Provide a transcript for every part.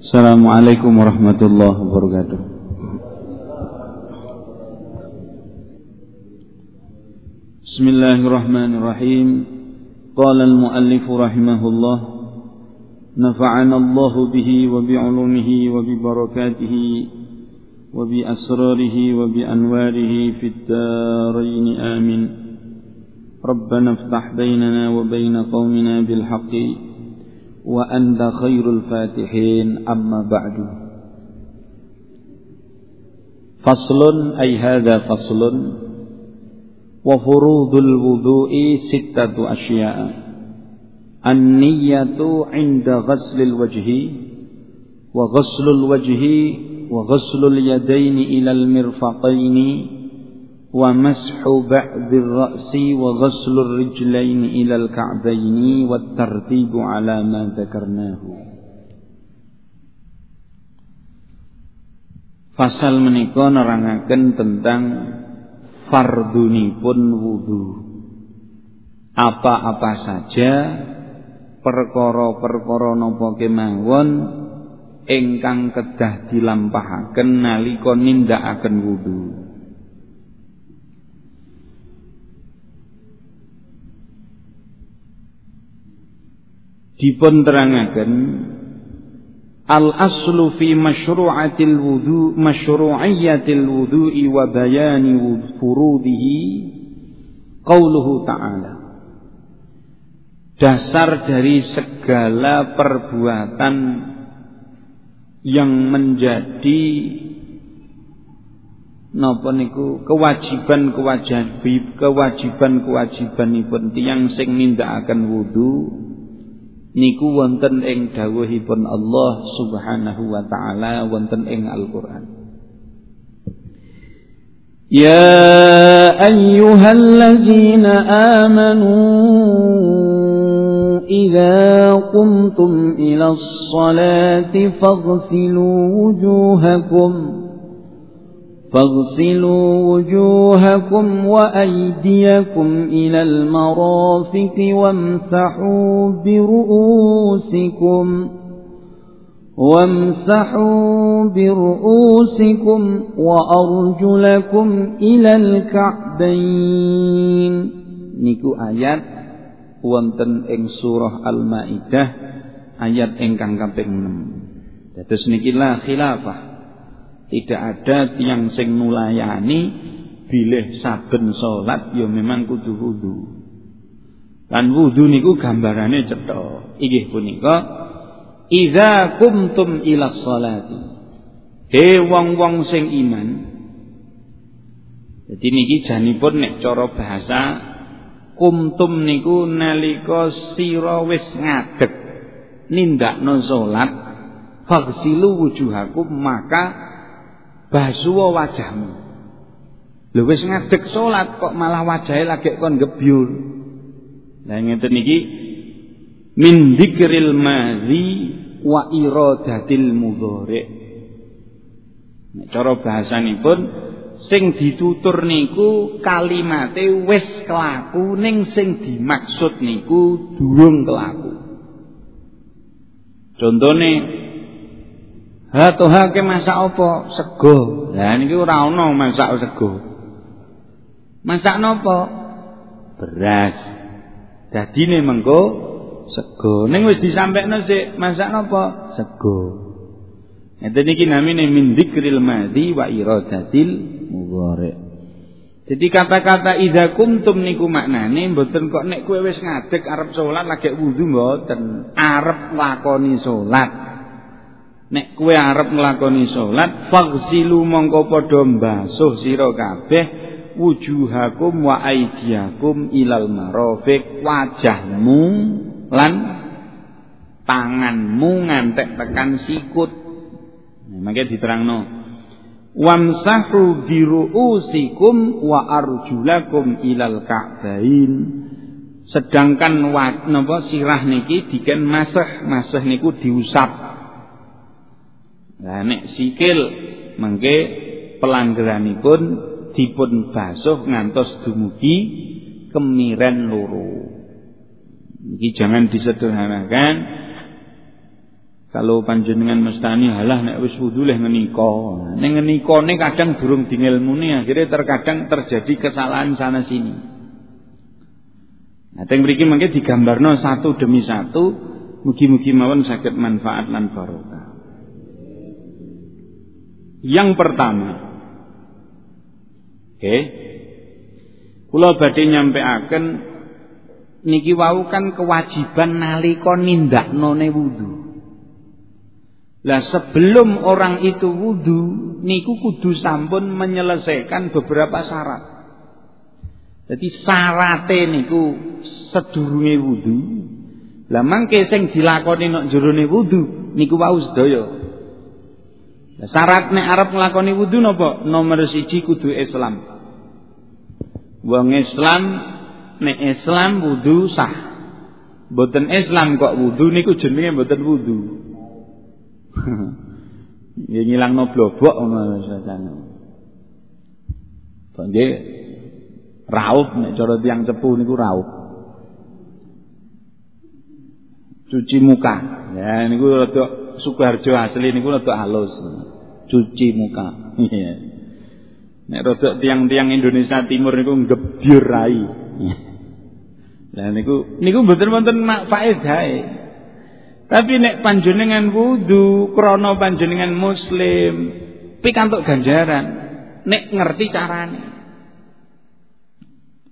Assalamualaikum warahmatullahi wabarakatuh. Bismillahirrahmanirrahim. Qala al-muallif rahimahullah nafa'ana Allah bihi wa bi 'ulumihi wa bi barakatihi wa bi asrarihi wa bi anwarihi fid darain amin. ربنا افتح بيننا وبين قومنا بالحق وأنت خير الفاتحين أما بعد. فصل أي هذا فصل. وفروض الوضوء ستة أشياء. النية عند غسل الوجه وغسل الوجه وغسل اليدين إلى المرفقين ومسح بعض الرأس وغسل الرجلين إلى الكعبين والترتيب على ما ذكرناه Fasal menika nerangaken tentang fardunipun wudu. Apa-apa saja perkara-perkara napa kemawon ingkang kedah dilampahaken nalika nindakaken wudu. Dipun terangaken al aslu fi masyru'atil wudu masyru'iyyatil wudu'i wa bayani furudihi qauluhu ta'ala. Dasar dari segala perbuatan yang menjadi napa niku kewajiban kewajiban kewajiban kewajibanipun tiyang sing nindakaken wudu niku wonten ing dawuhipun Allah Subhanahu wa taala wonten ing Al-Qur'an. Ya ayyuhalladzina amanu idza qumtum ila as-salati faghsilu wujuhakum فاغسلوا وجوهكم وأيديكم إلى المرافق وامسحوا برؤوسكم وامسحوا برؤوسكم وأرجلكم إلى الكعبين نيكو آيات wonten ing surah Al-Maidah ayat ingkang kaping 6. Dados niki khilafah tidak ada tiang sing nulayani bilih saben salat ya memang kudu wudu. Lan wudu niku gambarane cetha. Inggih punika idza kumtum ila sholati. He wong-wong sing iman. Jadi niki janipun nek cara bahasa kumtum niku nalika sira wis ngadeg nindakno salat fagsilu wujuhakum maka basuwa wajahmu. Lho wis ngadeg salat kok malah wajahe lagi kon gebyur. Lah ngeten iki min dzikril madzi wa iradatil mudhari. Nek cara bahasanipun sing ditutur niku kalimate wis kelaku ning sing dimaksud niku durung kelaku. Contone Ha toha ke masak apa? Sego. Lah niki ora ana masak sego. Masak napa? Beras. Dadine mengko sego. Ning wis disampekno sik, masak napa? Sego. Ngeten iki namine min dzikril madhi wa iradatil mudhari. Jadi kata-kata idza kuntum niku maknane mboten kok nek kowe wis ngadeg arep salat lagi wudu mboten, arep lakoni salat. Nek kue arep nglakoni salat, faghsilu mongko padha mbasuh sira kabeh wujuhakum wa aidiakum ilal marafiq wajahmu lan tanganmu ngantek tekan sikut. Nah, mangke diterangno. Wamsahu biruusikum wa arjulakum ilal ka'bain. Sedangkan napa sirah niki diken masah, masah niku diusap Lah nek sikil mengke pelanggaranipun dipun basuh ngantos dumugi kemiren loro. Iki jangan disederhanakan. Kalau panjenengan mestani halah nek wis wudu leh ngenika. Ning ngenikane kadang durung dingelmuni akhirnya terkadang terjadi kesalahan sana sini. Nah, teng mriki mangke digambarno satu demi satu mugi-mugi mawon saged manfaat lan barokah. Yang pertama. Oke. Okay. Kula nyampeaken niki wau kan kewajiban nalika nindaknone wudu. Lah sebelum orang itu wudhu, niku kudu sampun menyelesaikan beberapa syarat. Jadi syarate niku sedurunge wudhu. Lah mangke sing dilakoni nek jerone wudhu niku wau sedaya. Syarat nek arep nglakoni wudhu napa? Nomor siji kudu Islam. Wong Islam nek Islam wudhu sah. Mboten Islam kok wudhu niku jenenge mboten wudhu. Ya ngilangno blobok ngono sasane. Kok raup nek cara tiyang cepu niku raup. Cuci muka. Ya niku rada Sukoharjo asli niku rada halus. Cuci muka. Iya. Nek rada tiang-tiang Indonesia Timur niku gebyur rai. Lah niku niku mboten wonten faedahe. Tapi nek panjenengan wudu krana panjenengan muslim, pikantuk ganjaran nek ngerti carane.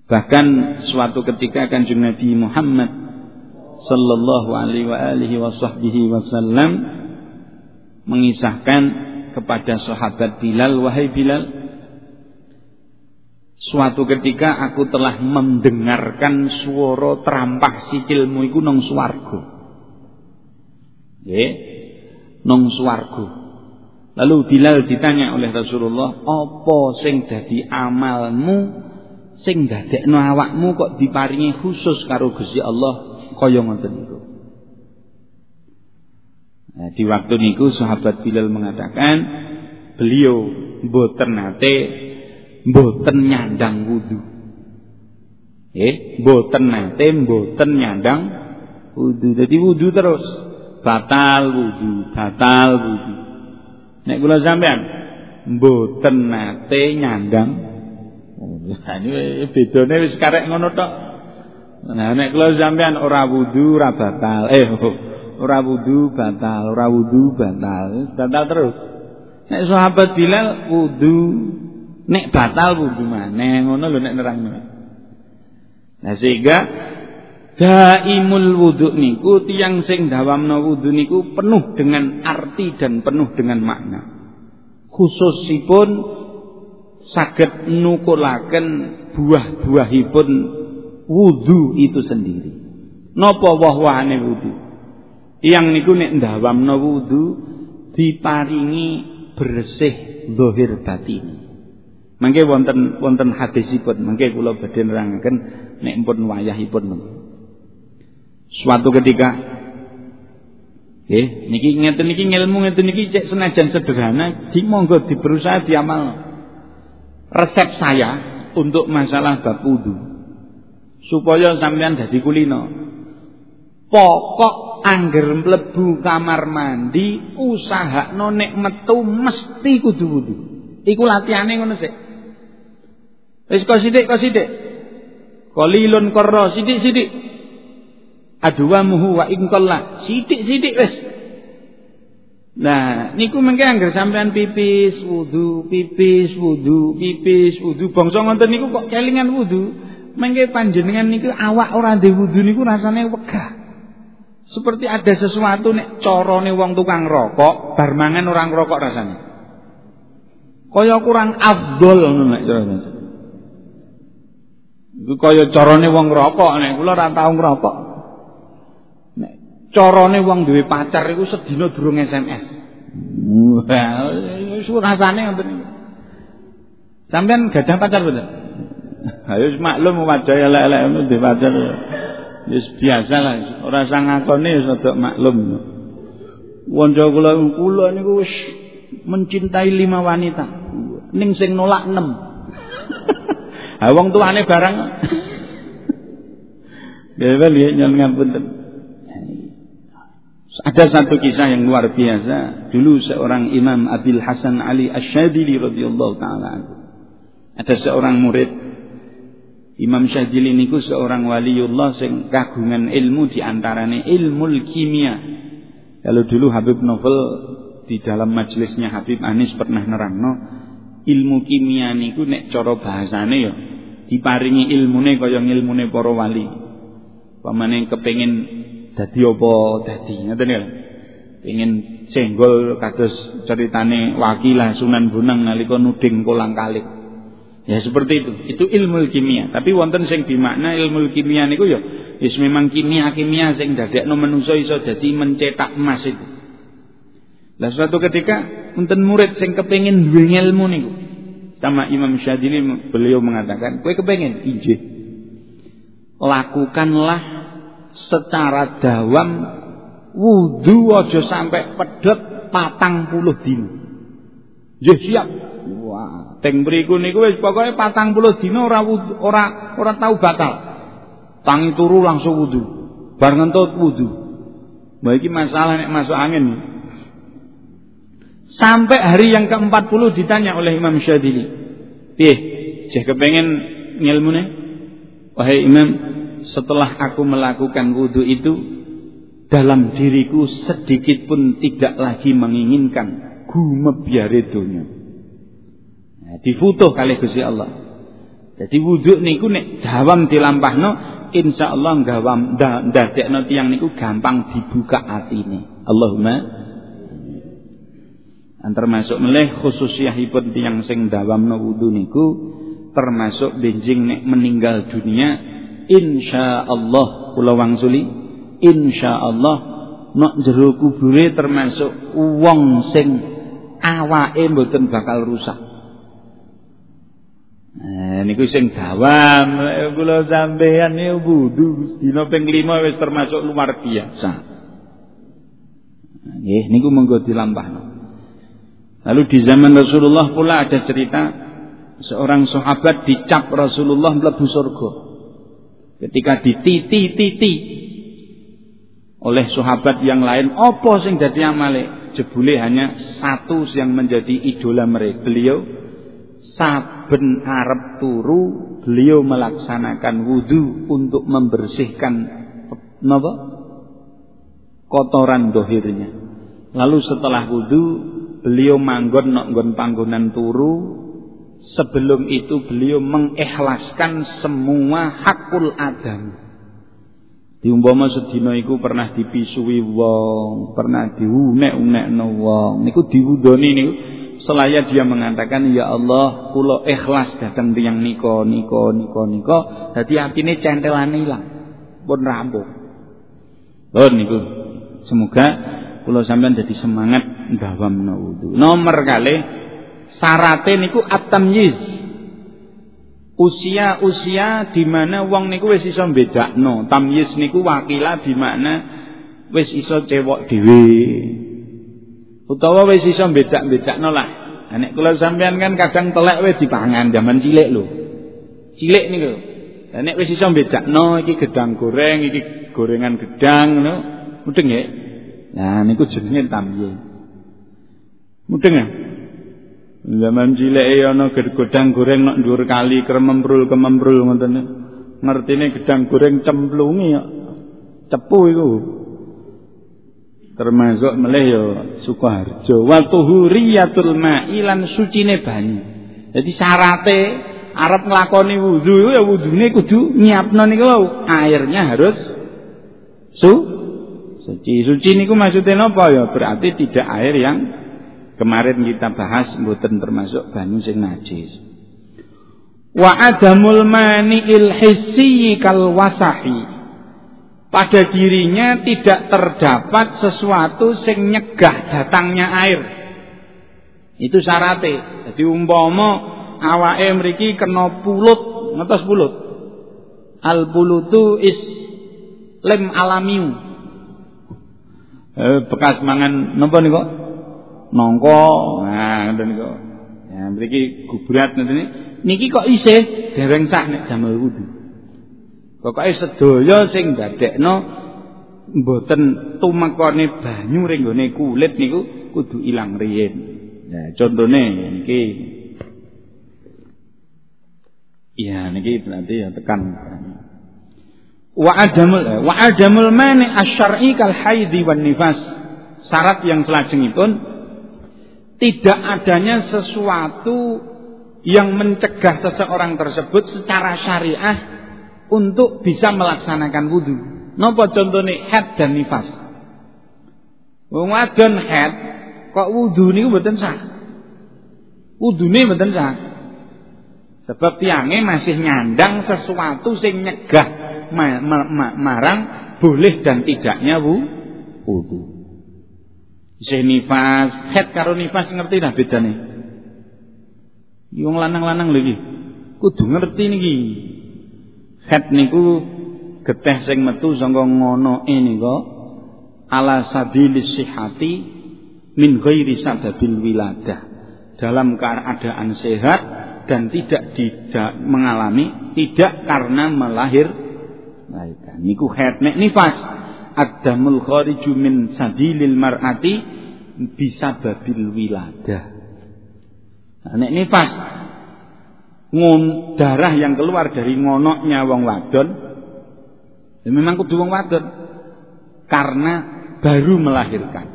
Bahkan suatu ketika Kanjeng Nabi Muhammad sallallahu alaihi wa alihi wasallam mengisahkan kepada sahabat Bilal, wahai Bilal, suatu ketika aku telah mendengarkan suara terampah sikilmu iku nang swarga. Nggih. Nang swarga. Lalu Bilal ditanya oleh Rasulullah, "Apa sing dadi amalmu sing dadekno awakmu kok diparingi khusus karo Gusti Allah kaya ngoten niku?" Nah, di waktu niku sahabat Bilal mengatakan, beliau mboten nate mboten nyandang wudu. Eh, mboten nate mboten nyandang wudu. Jadi wudu terus batal wudu, batal wudu. Nek kula sampean mboten nate nyandang. Ini bedane wis karek ngono tok. Nah nek kula sampean ora wudu ora batal. Eh ora wudu batal, ora wudu batal. Batal terus. Nek sahabat Bilal wudu nek batal wudu maneh ngono lho nek nerangno. Nah sehingga Daimul wudhu niku tiang sing dawamna wudhu niku penuh dengan arti dan penuh dengan makna. Khususipun saged nukulaken buah-buahipun wudhu itu sendiri. Napa wah-wahane wudhu? Tiang niku nek ndawamna wudhu diparingi bersih zahir batin. Mangke wonten wonten hadisipun, mangke kula badhe nerangaken nek pun wayahipun. Suatu ketika nggih niki ngeten niki ilmu ngeten niki cek senajan sederhana di monggo di berusaha diamal. Resep saya untuk masalah bab wudu supaya sampean dadi kulino. Pokok angger mlebu kamar mandi usahakno nek metu mesti kudu wudu. Iku latihane ngono sik. Wis kok sithik kok sithik. Qalilun qarra sithik-sithik aduwamuhu wa ingqalla sithik-sithik wis Nah, niku mengke anggar sampean pipis wudu, pipis wudu, pipis wudu, bangsa ngoten niku kok kelingan wudu, mengke panjenengan niku awak ora ndek wudu niku rasane wegah. Seperti ada sesuatu nek carane wong tukang rokok, bar mangan orang rokok rasane. Kaya kurang afdol ngono nek carane. Iku kaya carane wong rokok nek kula ora tau ngrokok. carane wong duwe pacar iku sedina durung SMS. Wah, wis rasane ngoten niku. Sampeyan gadah pacar bener? Ayo maklum wajah elek-elek ngono duwe pacar. Wis biasa lah, ora usah ngakoni wis rada maklum. Wonjo kula kula niku wis mencintai lima wanita. Ning sing nolak enam. Ha wong tuane barang. Ya, lihat nyon ngapunten. Ada satu kisah yang luar biasa. Dulu seorang Imam Abil Hasan Ali Asyadili radhiyallahu taala Ada seorang murid Imam Syadili niku seorang waliullah sing kagungan ilmu di antaranya ilmu kimia. Kalau dulu Habib Novel di dalam majelisnya Habib Anis pernah nerangno ilmu kimia niku nek cara bahasane ya diparingi ilmune kaya ilmune para wali. Pamane kepengin dadi apa dadi ngoten ya ingin senggol kados ceritane wakilah Sunan Bonang nalika nuding kolang kalik ya seperti itu. Itu ilmu kimia. Tapi wonten sing dimakna ilmu kimia niku ya wis memang kimia-kimia sing dadekno manungsa iso dadi mencetak emas itu. Lah suatu ketika wonten murid sing kepengin duwe ilmu niku. Sama Imam Syadili beliau mengatakan kowe kepengin? Injih lakukanlah secara dawam wudhu aja sampai pedot patang puluh dino. Nggih siap. Wah, teng mriku niku wis pokoke patang puluh dino ora ora ora tau batal. Tangi turu langsung wudhu. Bar ngentut wudhu. Mbak iki masalah nek masuk angin. Sampai hari yang ke-40 ditanya oleh Imam Syadili. Piye? Jeh kepengen ngilmune? Wahai Imam, setelah aku melakukan wudhu itu dalam diriku sedikit pun tidak lagi menginginkan gumebyare donya. Nah, difutuh kali Gusti Allah. Jadi wudhu niku nek dawam dilampahno insyaallah gawam ndadekno tiyang niku gampang dibuka atine. Allahumma termasuk meleh khususiyahipun tiyang sing dawamno wudhu niku termasuk benjing nek meninggal dunia insyaallah kula wangsuli insyaallah nok jero kubure termasuk wong sing awake mboten bakal rusak Nah, niku sing dawam kula sampeyan niku wudu dina ping 5 wis termasuk luar biasa. Nggih, niku monggo dilampahno. Lalu di zaman Rasulullah pula ada cerita seorang sahabat dicap Rasulullah mlebu surga ketika dititi-titi oleh sahabat yang lain apa sing dadi amale jebule hanya satu yang menjadi idola mereka beliau saben arep turu beliau melaksanakan wudhu untuk membersihkan napa kotoran dohirnya lalu setelah wudhu beliau manggon nok panggonan turu Sebelum itu beliau mengikhlaskan semua hakul adam. Diumpama sedina iku pernah dipisui wong, pernah diunek-unekno wong. Niku diwudoni niku selaya dia mengatakan ya Allah kula ikhlas datang tiyang nika nika nika nika dadi atine centelane ilang pun rampung. Oh niku semoga kula sampean dadi semangat ndawamno wudu. Nomor kali Sarate niku at-tamyiz. Usia-usia di mana wong niku wis iso bedakno. Tamyiz niku wakila di mana wis iso cewek dhewe. Utawa wis iso bedak-bedakno lah. Nek kula sampean kan kadang telek wis dipangan zaman cilik lho. Cilik niku. Lah nek wis iso bedakno iki gedang goreng, iki gorengan gedang ngono. Mudeng nggih. Nah niku jenenge tamyiz. Mudeng ya? Zaman cilik ana gedang goreng nok dhuwur kali kremembrul kemembrul ngoten. Ngertine gedang goreng cemplungi ya. Cepu iku. Termasuk meleh Sukoharjo. Wa tuhuriyatul ma'i lan sucine banyu. Jadi syarate arep nglakoni wudu iku ya wudune kudu nyiapno niku airnya harus su suci. Suci niku maksudnya napa ya? Berarti tidak air yang Kemarin kita bahas mboten termasuk banyu sing najis. Wa adamul mani'il hissi kal wasahi. Pada dirinya tidak terdapat sesuatu sing nyegah datangnya air. Itu syaratnya. Jadi umpama awake mriki kena pulut, ngetos pulut. Al pulutu is lem alamiu. Eh, bekas mangan napa niku? nongko nah ngoten niku ya mriki gubrat ngoten niki kok isih dereng sah nek damel wudu pokoke sedaya sing dadekno mboten tumekane banyu ring kulit niku kudu ilang riyin. Nah, contone niki Iya niki nanti ya tekan. Wa adamul wa adamul mani asyar'i kal haidhi wan nifas. Syarat yang selajengipun tidak adanya sesuatu yang mencegah seseorang tersebut secara syariah untuk bisa melaksanakan wudhu. Napa contohnya head dan nifas? Wong wadon head kok wudhu niku mboten sah. Wudune mboten sah. Sebab tiange masih nyandang sesuatu sing nyegah ma ma ma marang boleh dan tidaknya wu wudu. Isih nifas, head karo nifas ngerti dah bedane. Wong lanang-lanang iki. Kudu ngerti niki. Head niku geteh sing metu saka ngono ini kok ala sabilis sihati min ghairi sababil wiladah. Dalam keadaan sehat dan tidak tidak mengalami tidak karena melahir. Melahirkan niku haid nek nifas. Adamul khariju min sadilil mar'ati bisa babil wiladah. Nah, nek nifas ngun darah yang keluar dari ngonoknya wong wadon ya memang kudu wong wadon karena baru melahirkan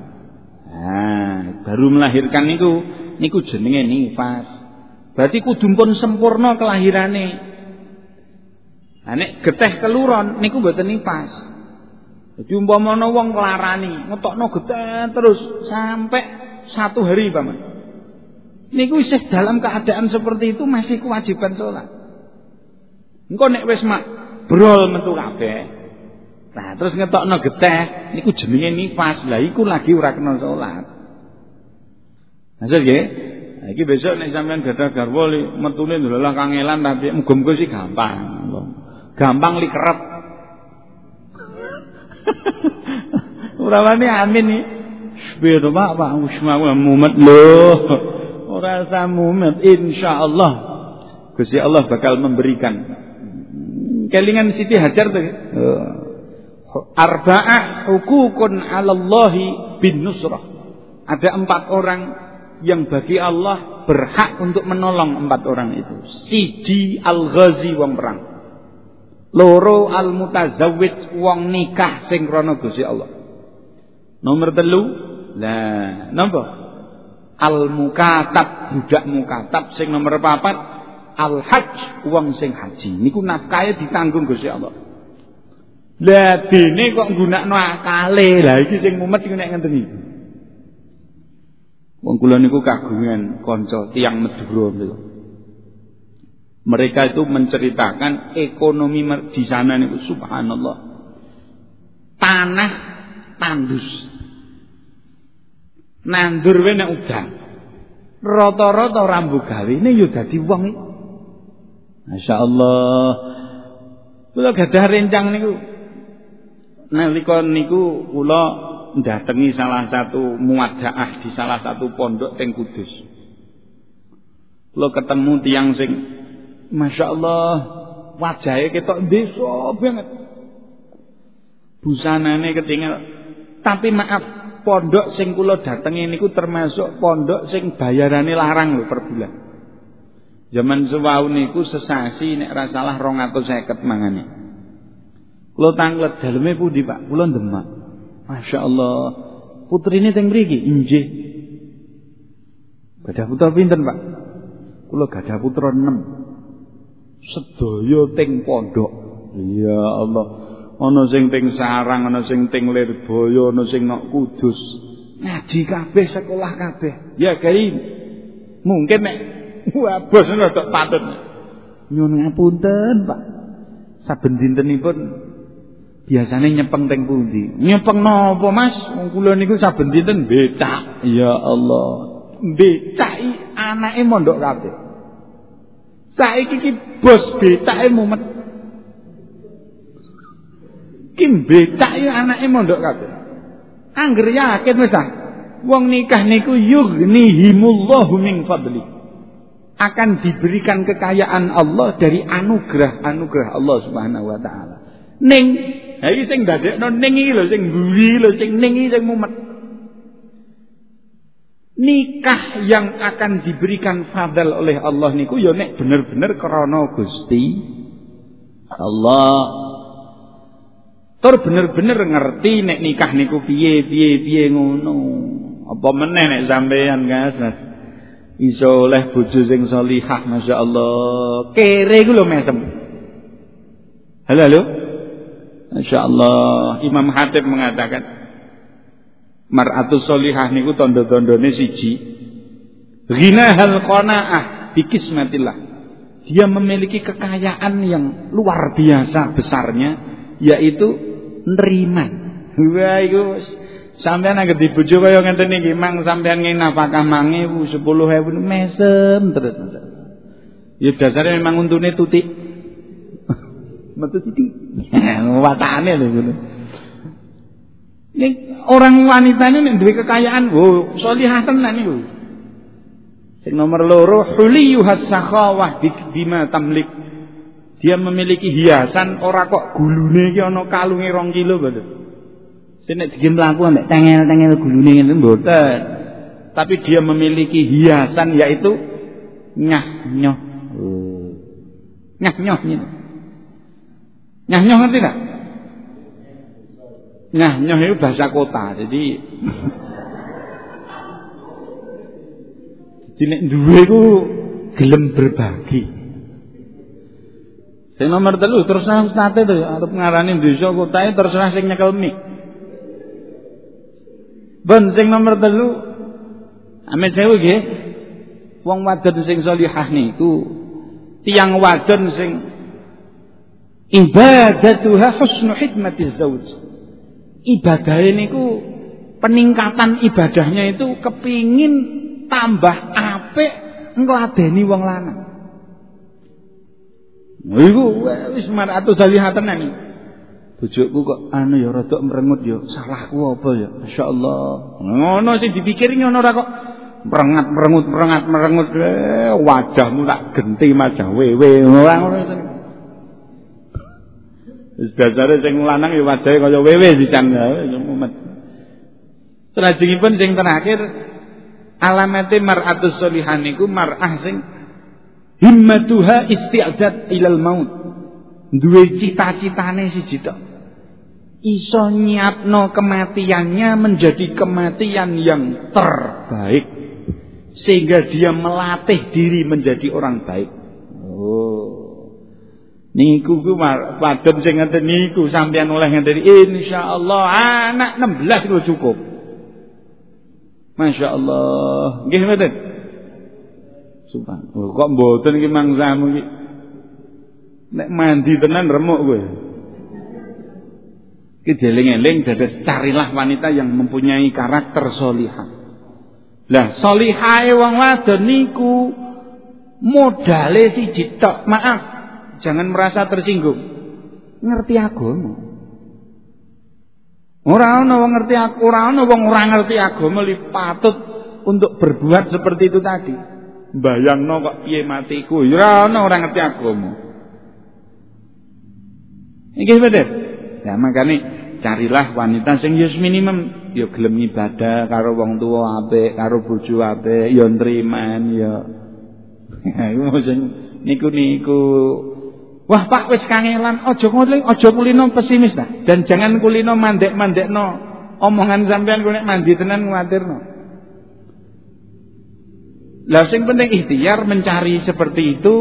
nah baru melahirkan niku niku jenenge nifas Berarti kudu pun sempurna kelahirane. Nah nek geteh keluron niku mboten nifas. Jadi umpamane wong kelarani ngetokno geteh terus sampai satu hari paman. Niku isih dalam keadaan seperti itu masih kewajiban sholat. Engko nek wis mak brol metu kabeh. Nah, terus ngetokno geteh niku jenenge nifas. Lah iku lagi ora kena salat. Maksud nggih? Nah, iki besok nek sampean gadah garwa metune ndelalah kangelan tapi muga-muga sih gampang. Gampang li kerep. Ora wani amin iki. Piye to Pak, Pak Usman mumet lho. Ora usah mumet insyaallah. Gusti Allah bakal memberikan. Kelingan Siti Hajar tuh. Arba'ah hukukun 'ala Allahi bin nusrah. Ada empat orang yang bagi Allah berhak untuk menolong empat orang itu. Siji al-ghazi wong perang. Loro al-mutazawwid wong nikah sing krana Gusti Allah. Nomor telu, lah napa? Al-mukatab budak mukatab sing nomor papat al-hajj wong sing haji. Niku nafkahe ditanggung Gusti Allah. Lah dene kok nggunakno akale. Lah iki sing mumet iku nek ngenten iki. Wong kula niku kagungan kanca tiyang Madura niku. Mereka itu menceritakan ekonomi di sana niku subhanallah. Tanah tandus. Nandur wae nek udan. Rata-rata rambu gawene ya dadi wong Masyaallah. Kula gadah rencang niku. Nalika niku kula mendatangi salah satu muadaah di salah satu pondok teng Kudus. Lo ketemu tiang sing Masya Allah wajahnya ketok desa banget. Busanane ketinggal. Tapi maaf, pondok sing kula datangi niku termasuk pondok sing bayarane larang lho per bulan. Zaman sewau niku sesasi nek ra salah 250 mangane. Kula tanglet daleme pundi Pak? Kula Demak. Masya Allah. Putri ini teng mriki injih. Gadah putra pinten, Pak? Kula gadah putra 6. Sedaya teng pondok. Ya Allah. Ana sing teng sarang, ana sing teng Lirboyo, ana sing nok Kudus. Ngaji kabeh, sekolah kabeh. Ya kain. Mungkin nek wah bos rada patut. Nyun ngapunten, Pak. Saben dintenipun biasanya nyepeng teng pundi? Nyepeng napa, Mas? Wong kula niku saben dinten becak. Ya Allah. Becaki anake mondok kabeh. Saiki iki bos becake mumet. Ki becaki anake mondok kabeh. Angger yakin wis ah. Wong nikah niku yughnihimullahu min fadli. Akan diberikan kekayaan Allah dari anugerah-anugerah Allah Subhanahu wa taala. Ning Ha iki sing dadekno ning iki lho sing mburi lho sing ning iki sing mumet. Nikah yang akan diberikan fadal oleh Allah niku ya nek bener-bener krana Gusti Allah. Tur bener-bener ngerti nek nikah niku piye piye piye ngono. Apa meneh nek sampean Guys. Iso oleh bojo sing salihah masyaallah. Kere iku lho mesem. Halo halo. Masyaallah Imam Hatib mengatakan mar'atus solihah niku tondo-tondone siji ghinahal qanaah bikismatillah dia memiliki kekayaan yang luar biasa besarnya yaitu nerima. Wah iku sampean anggere dibojo kaya ngenten iki mang sampean ngenapakah mange 10000 mesem terus ya dasarnya memang untune tutik. Metu titik watane lho ngono. Orang wanita ini duwe kekayaan, wo salihah tenan niku. Sing nomor loro huliyuhas sakhawah bima tamlik. Dia memiliki hiasan ora kok gulune iki ana kalunge 2 kilo mboten. Sing nek dige mlaku ambek tengel-tengel gulune ngene mboten. Tapi dia memiliki hiasan yaitu nyah-nyoh. Nyah-nyoh ini. Nyah-nyoh ngerti enggak? Nah, nyoh itu bahasa kota. Jadi Jadi nek duwe ku gelem berbagi. Sing nomor telu terserah ustate to arep ngarani desa kotae terserah sing nyekel mik. Ben sing nomor telu ame sewu nggih. Wong wadon sing salihah niku tiang wadon sing ibadatuha husnu hikmatiz zauj ibadah ini ku peningkatan ibadahnya itu kepingin tambah apik ngladeni wong lanang. Iku wis maratu salihatan iki. Bojoku kok anu ya rada merengut ya, salahku apa ya? Masyaallah. Ngono sing dipikir ngono ora kok merengat merengut merengat merengut eh, wajahmu tak genti wajah wewe ora ngono Wis dasare sing lanang ya wajahe kaya wewe sisan ya mumet. Selajengipun sing terakhir alamate mar'atus solihah niku mar'ah sing himmatuha isti'dad ilal maut. Duwe cita-citane siji tok. Iso nyiapno kematiannya menjadi kematian yang terbaik sehingga dia melatih diri menjadi orang baik. Oh. Niku ku wadon sing ngeten niku sampean oleh ngeten insyaallah anak 16 ku cukup. Masya Allah. Nggih mboten? Subhan. Oh, kok mboten iki mangsamu iki. Nek mandi tenan remuk kowe. Iki jeling-eling dados carilah wanita yang mempunyai karakter solihah. Lah solihae wong wadon niku modale siji tok. Maaf, Jangan merasa tersinggung. Ngerti agama. Ora ana wong ngerti aku, ora ana wong ora ngerti agama li patut untuk berbuat seperti itu tadi. Bayangno kok piye matiku, ya ana ora ngerti agama. Iki bener. Ya makane carilah wanita sing ya minimum ya gelem ibadah karo wong tua apik, karo bojo apik, ya nriman ya. Niku-niku Wah Pak wis kangelan, aja ngulino, aja kulino pesimis dah. Dan jangan kulino mandek-mandekno omongan sampean ku mandi tenan kuwatirno. Lah sing penting ikhtiar mencari seperti itu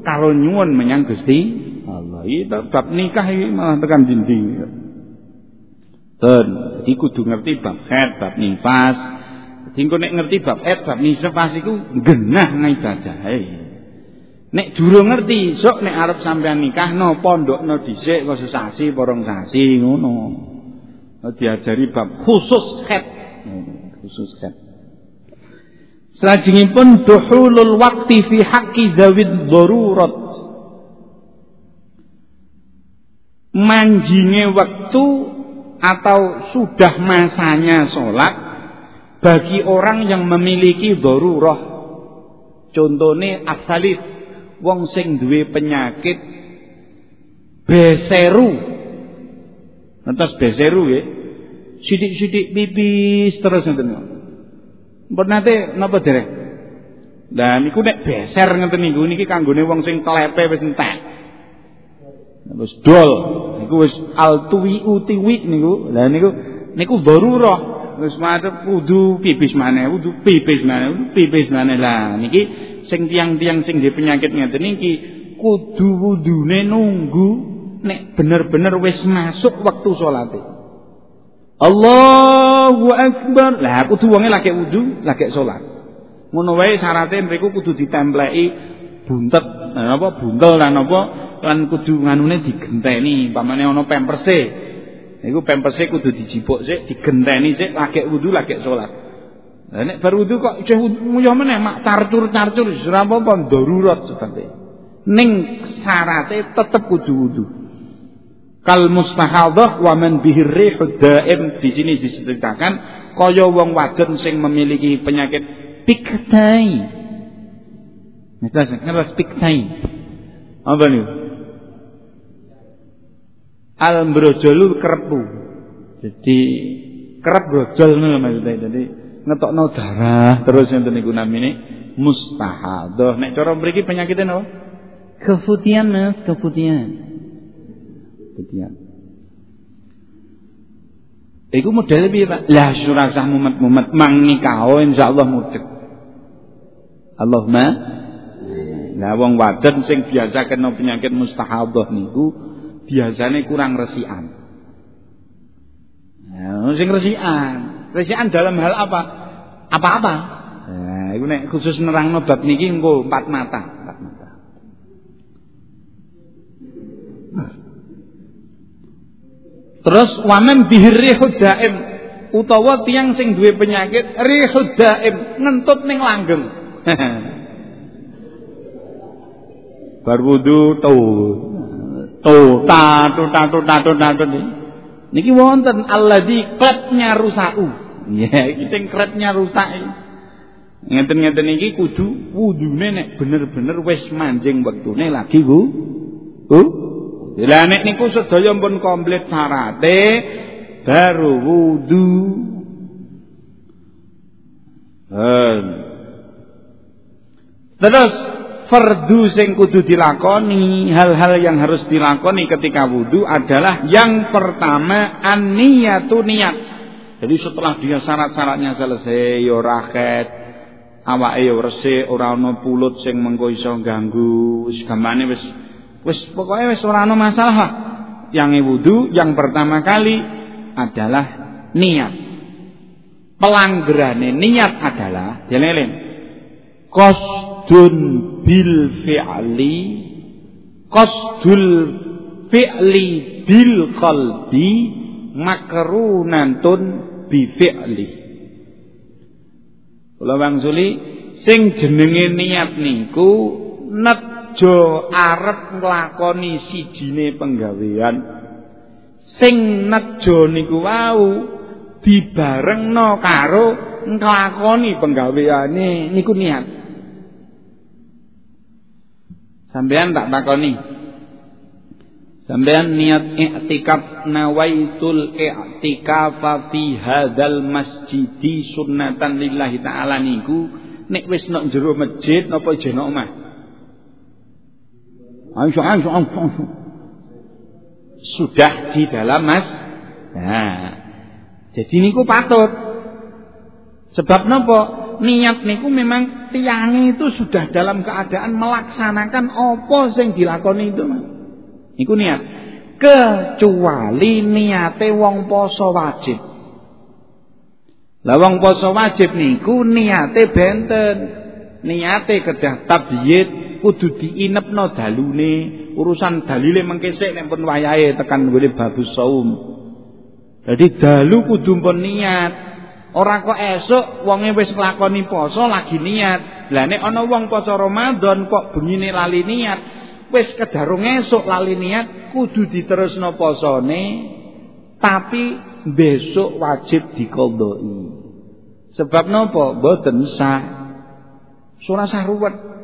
kalau nyuwun menyang Gusti Allah. Itu bab nikah iki malah tekan dinding. Ten, iki kudu ngerti bab head, bab nifas. Dingko nek ngerti bab head, bab nifas iku genah ngibadahe. Nek durung ngerti, sok nek arep sampean nikahno pondokno dhisik kok sesasi porong sasi ngono. Diajari bab khusus head. Khusus head. Selajengipun duhulul waqti fi haqqi dzawid darurat. Manjinge waktu atau sudah masanya sholat bagi orang yang memiliki darurah. Contohnya asalif wong sing duwe penyakit beseru Ngantos beseru nggih. Sithik-sithik pipis terus ngoten. Mpun nate napa derek? Lah niku nek beser ngeten niku niki kanggone wong sing klepe wis entek. Wis dol. Niku wis altuwi utiwi niku. Lah niku niku darurah. Wis madhep kudu pipis maneh, kudu pipis maneh, pipis maneh. Lah niki sing tiang-tiang sing nggih penyakit ngeten niki kudu wudune nunggu nek bener-bener wis masuk waktu salate. Allahu Akbar. Lah kudu wonge lagi wudu, lagi salat. Ngono wae syaraté mriku kudu ditempleki buntet, napa buntel lan napa lan kudu nganune digenteni, pamane ana pemperse. Iku pemperse kudu dijipuk sik, digenteni sik lagi wudu, lagi salat. Lah nek bar wudu kok isih nguyah meneh mak carcur-carcur ora apa-apa darurat sebate. Ning syaraté tetep kudu wudu kal mustahadhah wa man bihi rihud daim. Di sini diceritakan kaya wong wadon sing memiliki penyakit piktai. Misalnya, ngerti piktai? Apa nih al brojolu kerepu. Jadi kerep brojol nih maksudnya. Jadi ngetokno darah terus yang niku namine mustahadah nek cara mriki penyakitnya apa? Kefutian mas kefutian ketian. Iku modele piye, Pak? Lah surah sah mumet-mumet mang nikah insyaallah mudhek. Allahumma Lah wong wadon sing biasa kena penyakit mustahadah niku biasane kurang resikan. Nah, sing resikan. Resikan dalam hal apa? Apa-apa. Nah, iku nek khusus nerangno bab niki engko empat mata, empat mata. Terus waman bihirihud daim utawa tiang sing duwe penyakit rihud daim ngentut ning langgeng. Bar wudu tu tu ta tu ta tu ta tu ta tu niki wonten alladzi kletnya rusau. Ya sing kletnya rusak. Ngeten-ngeten iki kudu wudune nek bener-bener wis manjing wektune lagi Bu. Bu. Lah nek niku sedaya pun komplit syarate baru wudu. Terus fardu sing kudu dilakoni, hal-hal yang harus dilakoni ketika wudu adalah yang pertama an-niyatu niat. Jadi setelah dia syarat-syaratnya selesai ya raket, awake ya resik, ora ana pulut sing mengko iso ganggu, wis gamane wis Wis pokoknya wis ora masalah. Yang wudu yang pertama kali adalah niat. Pelanggarane niat adalah dieling qasdun bil fi'li qasdul fi'li bil qalbi makrunantun bi fi'li. Kula wangsuli sing jenenge niat niku net aja arep nglakoni sijine penggawean. Sing nejo niku wau dibarengno karo nglakoni penggaweane niku niat. Sampean tak takoni? Sampean niat i'tikaf nawaitul i'tikaf fi hadzal masjidi sunnatan lillahi taala niku. Nek wis nok jero masjid napa jeno omah Aisyah, Aisyah, Aisyah. Sudah di dalam mas. Nah, jadi niku patut. Sebab nopo niat niku memang tiangi itu sudah dalam keadaan melaksanakan opo sing dilakoni itu. Niku niat. Kecuali niate wong poso wajib. Lah poso wajib niku niate benten. Niate kedah tabyid kudu diinepno dalune urusan dalile mengke sik nek pun wayahe tekan ngene babus saum. Jadi dalu kudu pun niat. Ora kok esuk wonge wis nglakoni poso lagi niat. Lah nek ana wong poso Ramadan kok bengine lali niat wis kedarung esuk lali niat kudu diterusno posone tapi besok wajib dikodoi sebab nopo boten sah. Surah sah ruwet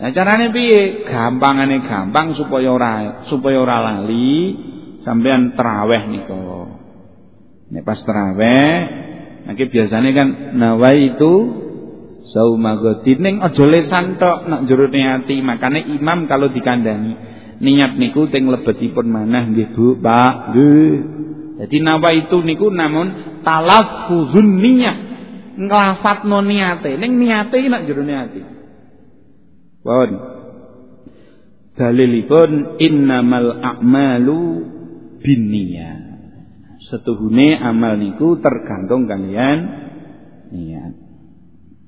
Nah carane piye? Gampangane gampang supaya ora supaya ora lali, sampean terawih niku. Nek pas terawih, nanti biasanya kan nawaitu sauma ghadin ning aja lesan tok nak jero ati. Makane imam kalau dikandani niat niku teng lebetipun manah nggih Bu, Pak. Jadi nawaitu niku namun talaffuzun niyah. Nglafatno niate. Ning niate nak jero ati. Pun. Dalilipun innamal a'malu binniyat. Setuhune amal niku tergantung kalian niat.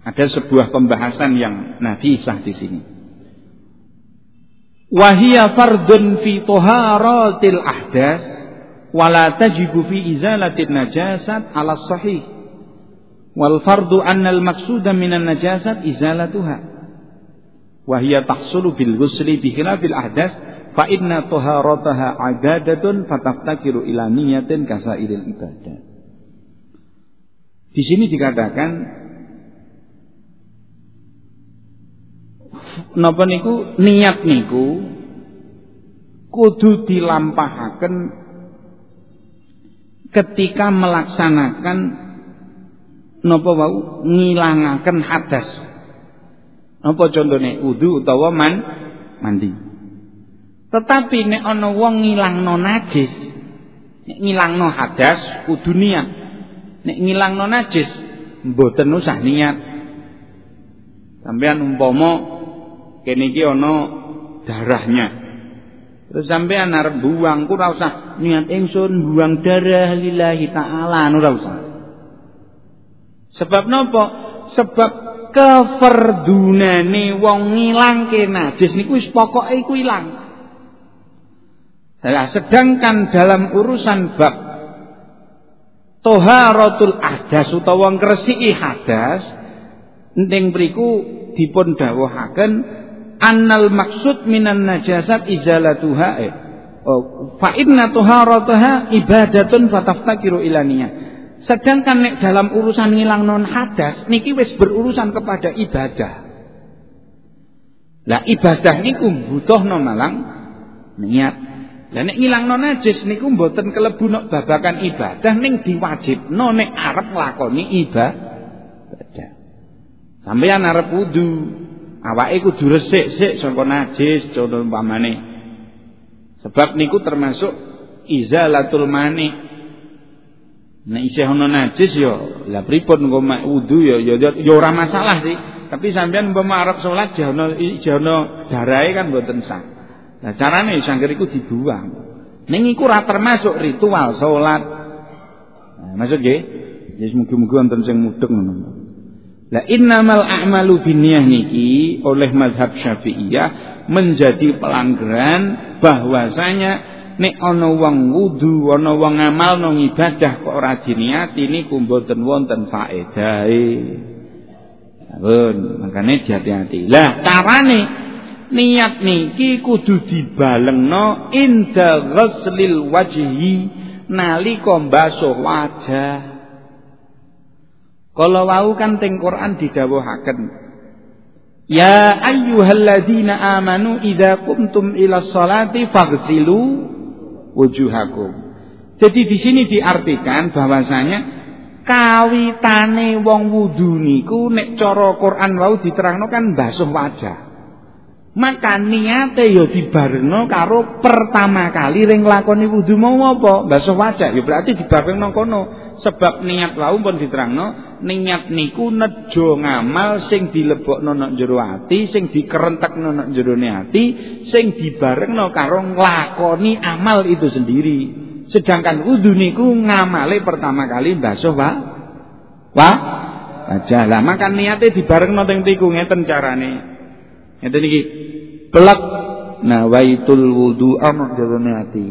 Ada sebuah pembahasan yang nafisah di sini. Wahia fardun fi tuharatil ahdas wala tajibu fi izalatin najasat ala sahih. Wal fardu anna al maqsuda minan najasat izalatuha wahia tahsulu bil ghusli bi khilafil ahdas fa inna taharataha ibadatun fataftakiru ila niyatin kasairil ibadah. Di sini dikatakan napa niku? Niat niku kudu dilampahaken ketika melaksanakan napa wau? Ngilangaken hadas apa contohnya wudu utawa man mandi. Tetapi nek ana wong ngilangno najis, nek ngilangno hadas kudu niat. Nek ngilangno najis mboten usah niat. Sampean umpama kene iki ana darahnya. Terus sampean arep buang ku ora usah niat ingsun buang darah lillahi taala ora usah. Sebab napa? Sebab keferdunane wong ngilangke najis niku wis pokoke iku ilang. Nah, sedangkan dalam urusan bab toharatul ahdas utawa ngresiki hadas ning mriku dipun dawuhaken annal maksud minan najasat izalatuha eh, oh, fa inna toharataha ibadatun fataftakiru ilaniyah Sedangkan nek dalam urusan ngilang non hadas niki wis berurusan kepada ibadah. Lah ibadah niku butuhno malang niat. Lah nek ngilang non najis niku mboten kelebu nok babakan ibadah ning diwajibno nek arep nglakoni ibadah. Sampeyan arep wudu, awake kudu resik-sik saka najis contoh umpamane. Sebab niku termasuk izalatul mani Nek isih ana najis ya lah pripun engko mak wudu ya ya ya ora masalah sih. Tapi sampean umpama arep salat jana jana darahe kan mboten sah. Nah carane sangger iku dibuang. Ning iku ora termasuk ritual salat. Nah, maksud nggih? Ya mugi-mugi wonten sing mudeng ngono. Lah innamal a'malu binniyah niki oleh mazhab Syafi'iyah menjadi pelanggaran bahwasanya nek ana wong wudu ana wong ngamalno ibadah kok ora diniati niku mboten wonten faedahe. Pun makane hati-hati lah carane niat niki kudu dibalengno inda ghuslil wajhi nalika mbasuh wajah. Kalau wau kan teng Quran didhawuhaken Ya ayyuhalladzina amanu idza qumtum ila sholati faghsilu wujuhakum. Jadi di sini diartikan bahwasanya kawitane wong wudu niku nek cara Quran wau diterangno kan basuh wajah. Maka niate ya dibarengno karo pertama kali ring lakoni wudu mau apa? Basuh wajah. Ya berarti dibarengno kono. Sebab niat wau pun diterangno, niat niku nejo ngamal sing dilebokno nang jero ati, sing dikerentekno nang jero ati, sing dibarengno karo nglakoni amal itu sendiri. Sedangkan wudu niku ngamale pertama kali basuh wa wah wajah. Lah maka niate dibarengno teng tiku ngeten carane. Ngeten iki. Pelak nawaitul wudu amr jero ati.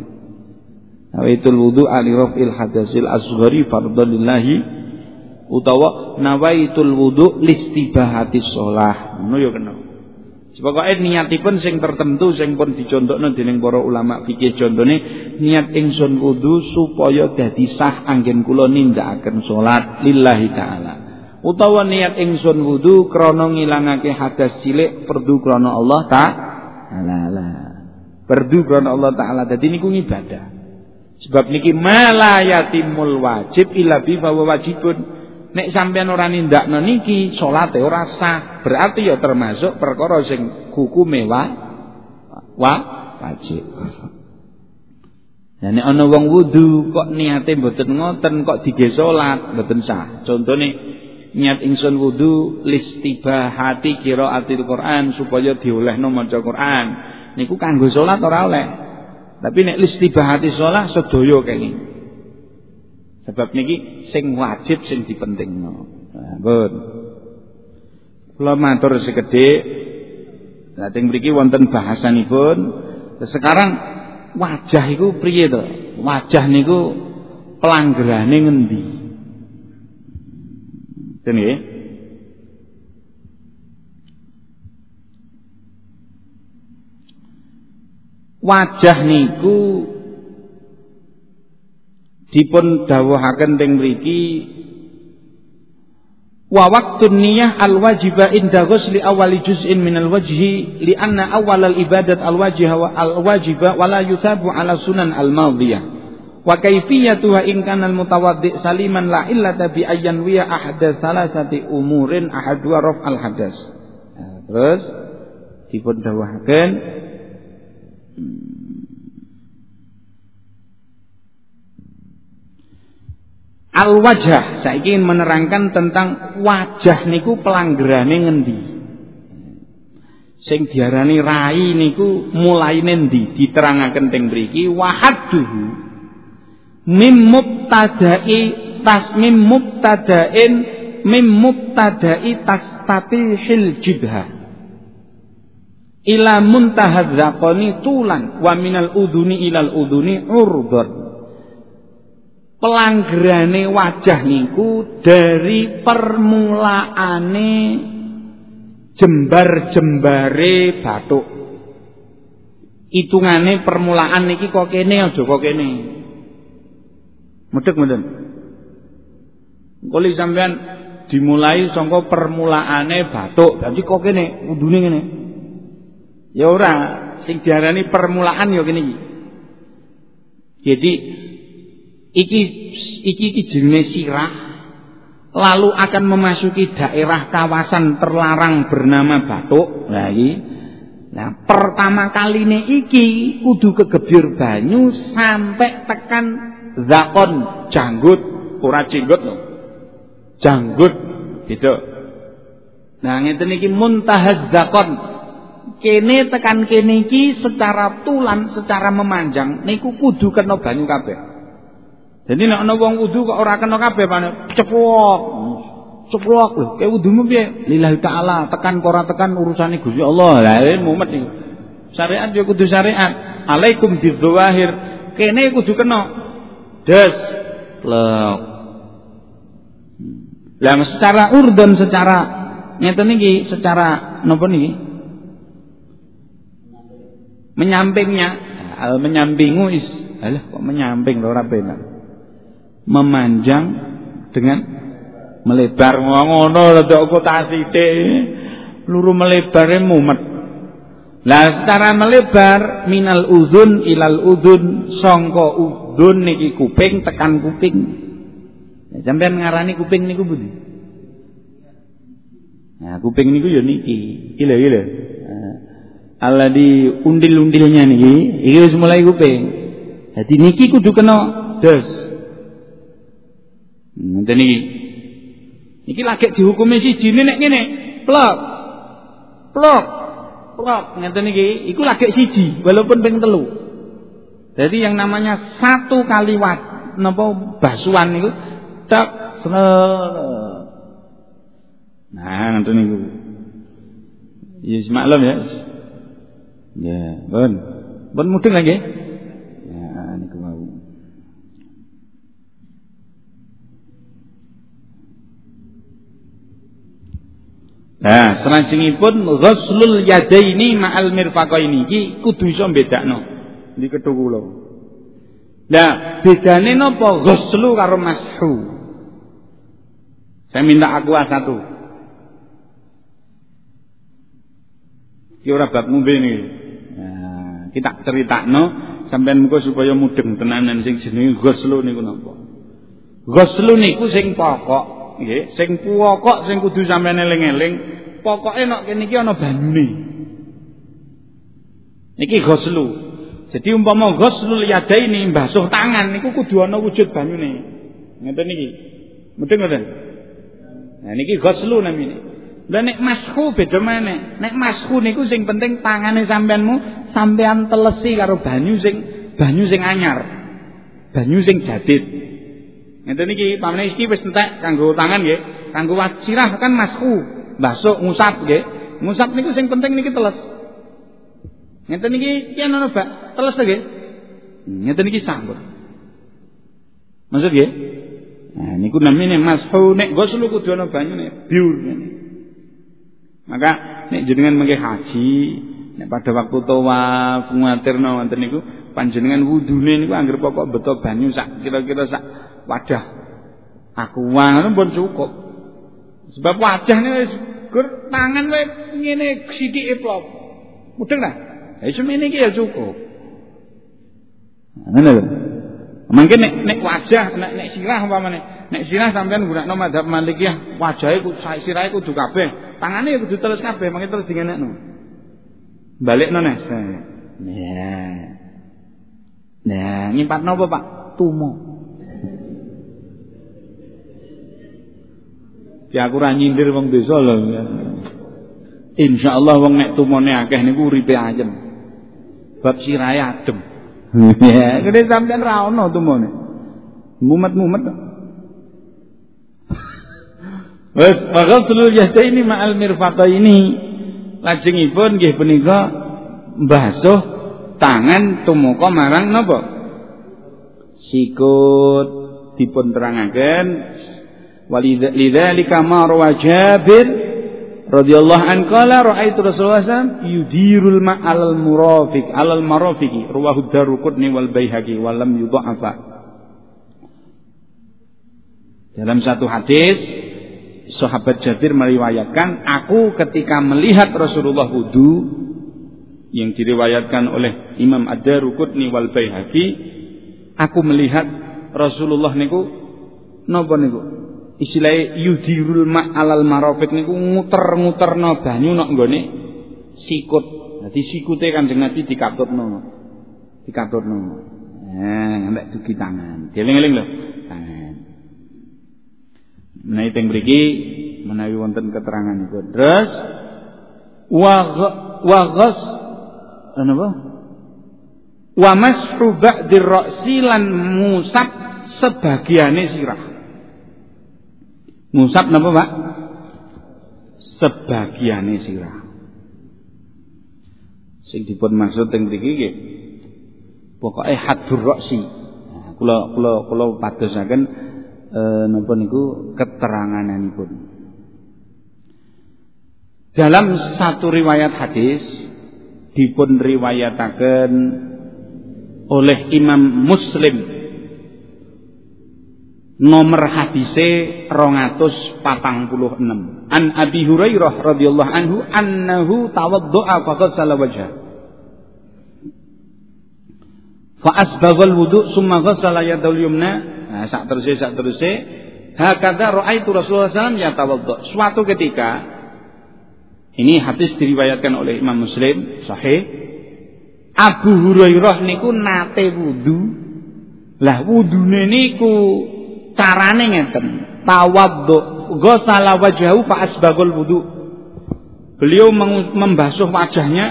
Nawaitul wudu ali raf'il hadasil asghari fardhalillahi utawa nawaitul wudu listibahati shalah. Ngono ya kena. Pokoke niatipun sing tertentu sing pun dicontohno dening para ulama fikih contone niat ingsun wudu supaya dadi sah anggen kula nindakaken salat lillahi taala. Utawa niat ingsun wudu krana ngilangake hadas cilik perdu krana Allah taala. Perdu krana Allah taala. Dadi niku ibadah. Sebab niki malayatimul wajib illa bi wajibun. Nek sampean ora nindakno niki salate ora sah. Berarti ya termasuk perkara sing hukume wa, wa wajib. Nah nek ana wong wudu kok niate mboten ngoten kok dige salat mboten sah. Contone niat ingsun wudu listibahati qiraatil Quran supaya diolehno maca Quran. Niku kanggo salat ora oleh. Tapi nek listibahati salat sedaya kene. Sebab niki sing wajib sing dipentingno. Nah, pun. Kula matur sekedhik. Lah teng mriki wonten bahasanipun. Sekarang wajah iku priye to? Wajah niku pelanggerane ngendi? Ten nggih. Wajah niku dipun dawuhaken teng mriki wa waqtun niyah al wajiba inda ghusli awali juz'in min al wajhi li anna awal al ibadat al wajha wa al wajiba wa la yuthabu ala sunan al madiyah wa kayfiyatuha in kana al mutawaddi saliman la illata bi ayyan wiya ahda salasati umurin ahadwa raf al hadas. Nah, terus dipun dawuhaken Al wajah saya ingin menerangkan tentang wajah niku pelanggerane ngendi. Sing diarani rai niku mulai nendi diterangaken teng mriki wahadduhu mim mubtada'i tasmim mubtada'in mim mubtada'i tastatihil jibha ila muntahadzaqani tulan wa minal uduni ilal uduni urdon pelanggerane wajah niku dari permulaane jembar-jembare batuk. Hitungane permulaan niki kok kene aja kok kene. Medhek mboten. Kuli sampean dimulai saka permulaane batuk, dadi kok kene, udune ngene. Ya ora, sing diarani permulaan ya kene iki. Jadi iki iki iki jenenge sirah lalu akan memasuki daerah kawasan terlarang bernama Batuk. Nah. Nah, pertama kali ini iki kudu kegebyur banyu sampai tekan zakon janggut, ora jenggot lho. Janggut gitu. Nah, ngeten iki muntahaz zakon. Kene tekan kene iki secara tulan, secara memanjang niku kudu kena banyu kabeh. Jadi nek ana wong wudu kok ora kena kabeh pane ceplok. Ceplok lho. Kayak wudumu piye? Lillahi taala, tekan ora tekan urusane Gusti Allah. Lah mumet iki. Syariat yo kudu syariat. Alaikum bidzawahir. Kene kudu kena. Des. Lek. Lah secara urdon secara ngeten iki secara napa niki? Menyampingnya, menyampingu is alah kok menyamping lho ora memanjang dengan melebar. Ngono rada kota sithik. Luru melebare mumet. Lah secara melebar minal udhun ilal udhun sangka udhun niki kuping tekan kuping. Nah, sampean ngarani kuping niku budi nah kuping niku ya niki. Lho nah, ala di undil-undilnya niki iki mulai kuping. Jadi niki kudu kena dos Nanti niki. Niki lagi dihukumi siji nek ngene. Plok. Plok. Plok ngeten niki iku lagi siji walaupun ping telu. Jadi yang namanya satu kali wat napa basuhan niku tak Nah, ngoten niku. Ya maklum ya. Ya, pun. Pun mudeng lagi. Nah, selajengipun ghuslul yadaini ma'al mirfaqaini iki kudu iso bedakno. Iki kethu kula. Lah, bedane napa ghuslu karo mashu? Saya minta aku satu. Iki ora bab ngombe niki. Nah, kita ceritakno sampean muga supaya mudeng tenanan sing jenenge ghuslu niku napa. Ghuslu niku sing pokok, nggih, sing pokok sing kudu sampean eling-eling, pokoke nek kene iki ana banyune. Niki ghuslu. Jadi umpama ghuslul yadaini mbasuh tangan niku kudu ana wujud banyune. Ngeten niki. Mudeng ngoten. Nah niki ghuslu namine. Lah nek masku beda meneh. Nek masku niku sing penting tangane sampeanmu sampean telesi karo banyu sing banyu sing anyar. Banyu sing jadid. Ngeten iki pamane iki wis entek kanggo tangan nggih. Kanggo sirah kan masku, basuk ngusap nggih. Ngusap niku sing penting niki teles. Ngeten iki ki ana Pak, teles nggih. Ngeten iki sampun. Maksud nggih? Nah niku namine mashu nek goslu kudu ana banyune biur. Maka nek jenengan mengke haji, nek pada waktu tawaf nguatirno wonten niku panjenengan wudune niku anggere pokok beto banyu sak kira-kira sak wadah. Aku ngono pun cukup. Sebab wajahnya wis gur tangan wae ngene sithike plop. Mudeng lah. Ya semene iki ya cukup. Ngono lho. Mungkin nek nek wajah nek nek sirah umpamane nek sirah sampean gunakno madhab Malikiyah wajahe sirahe kudu kabeh Tangane ya kudu terus kabeh, mangke terus dingenekno. Balikno nes. Ya. Nah, nyimpatno apa, Pak? Tumo. Ya aku ora nyindir wong desa lho. Insyaallah wong nek tumone akeh niku uripe ayem. Bab sirahe adem. Ya, gede sampean ra ono tumone. Mumet-mumet. Wes wa ghaslul yadaini ma'al mirfaqaini. Lajengipun nggih punika mbasuh tangan tumeka marang napa? Sikut dipun terangaken walidzalika ma Jabir radhiyallahu an qala raaitu Rasulullah yudirul ma'al murafiq alal marafiqi rawahu Daruqutni wal Baihaqi wa lam yudha'afa dalam satu hadis sahabat Jabir meriwayatkan, aku ketika melihat Rasulullah wudu yang diriwayatkan oleh Imam Ad-Daruqutni wal Baihaqi, aku melihat Rasulullah niku napa niku? Istilah yudirul ma alal marafik niku nguter-nguterno banyu nok nggone sikut. Dadi sikute Kanjeng Nabi dikatutno. Dikatutno. Nah, ngambil dugi tangan. Dieling-eling lho. Menawi teng mriki menawi wonten keterangan iku. Terus wa wa ghas napa? Wa mashu ba'dir ra'si lan musab sebagiane sirah. Musab napa, Pak? Sebagiane sirah. Sing dipun maksud teng mriki nggih pokoke hadur ra'si. Nah, kula kula kula padosaken e, napa niku keterangananipun. Dalam satu riwayat hadis dipun riwayataken oleh Imam Muslim nomor hadise 246 an Abi Hurairah radhiyallahu anhu annahu tawaddaa faqassala wajha fa asbaghal wudu summa ghassala yadul yumna Nah, sak terusé sak terusé hakadha raaitu Rasulullah SAW yatawaddo. Suatu ketika ini hadis diriwayatkan oleh Imam Muslim sahih. Abu Hurairah niku nate wudu. Lah wudune niku carane ngeten. Tawaddo, ghasala wajhahu fa asbagul wudu. Beliau membasuh wajahnya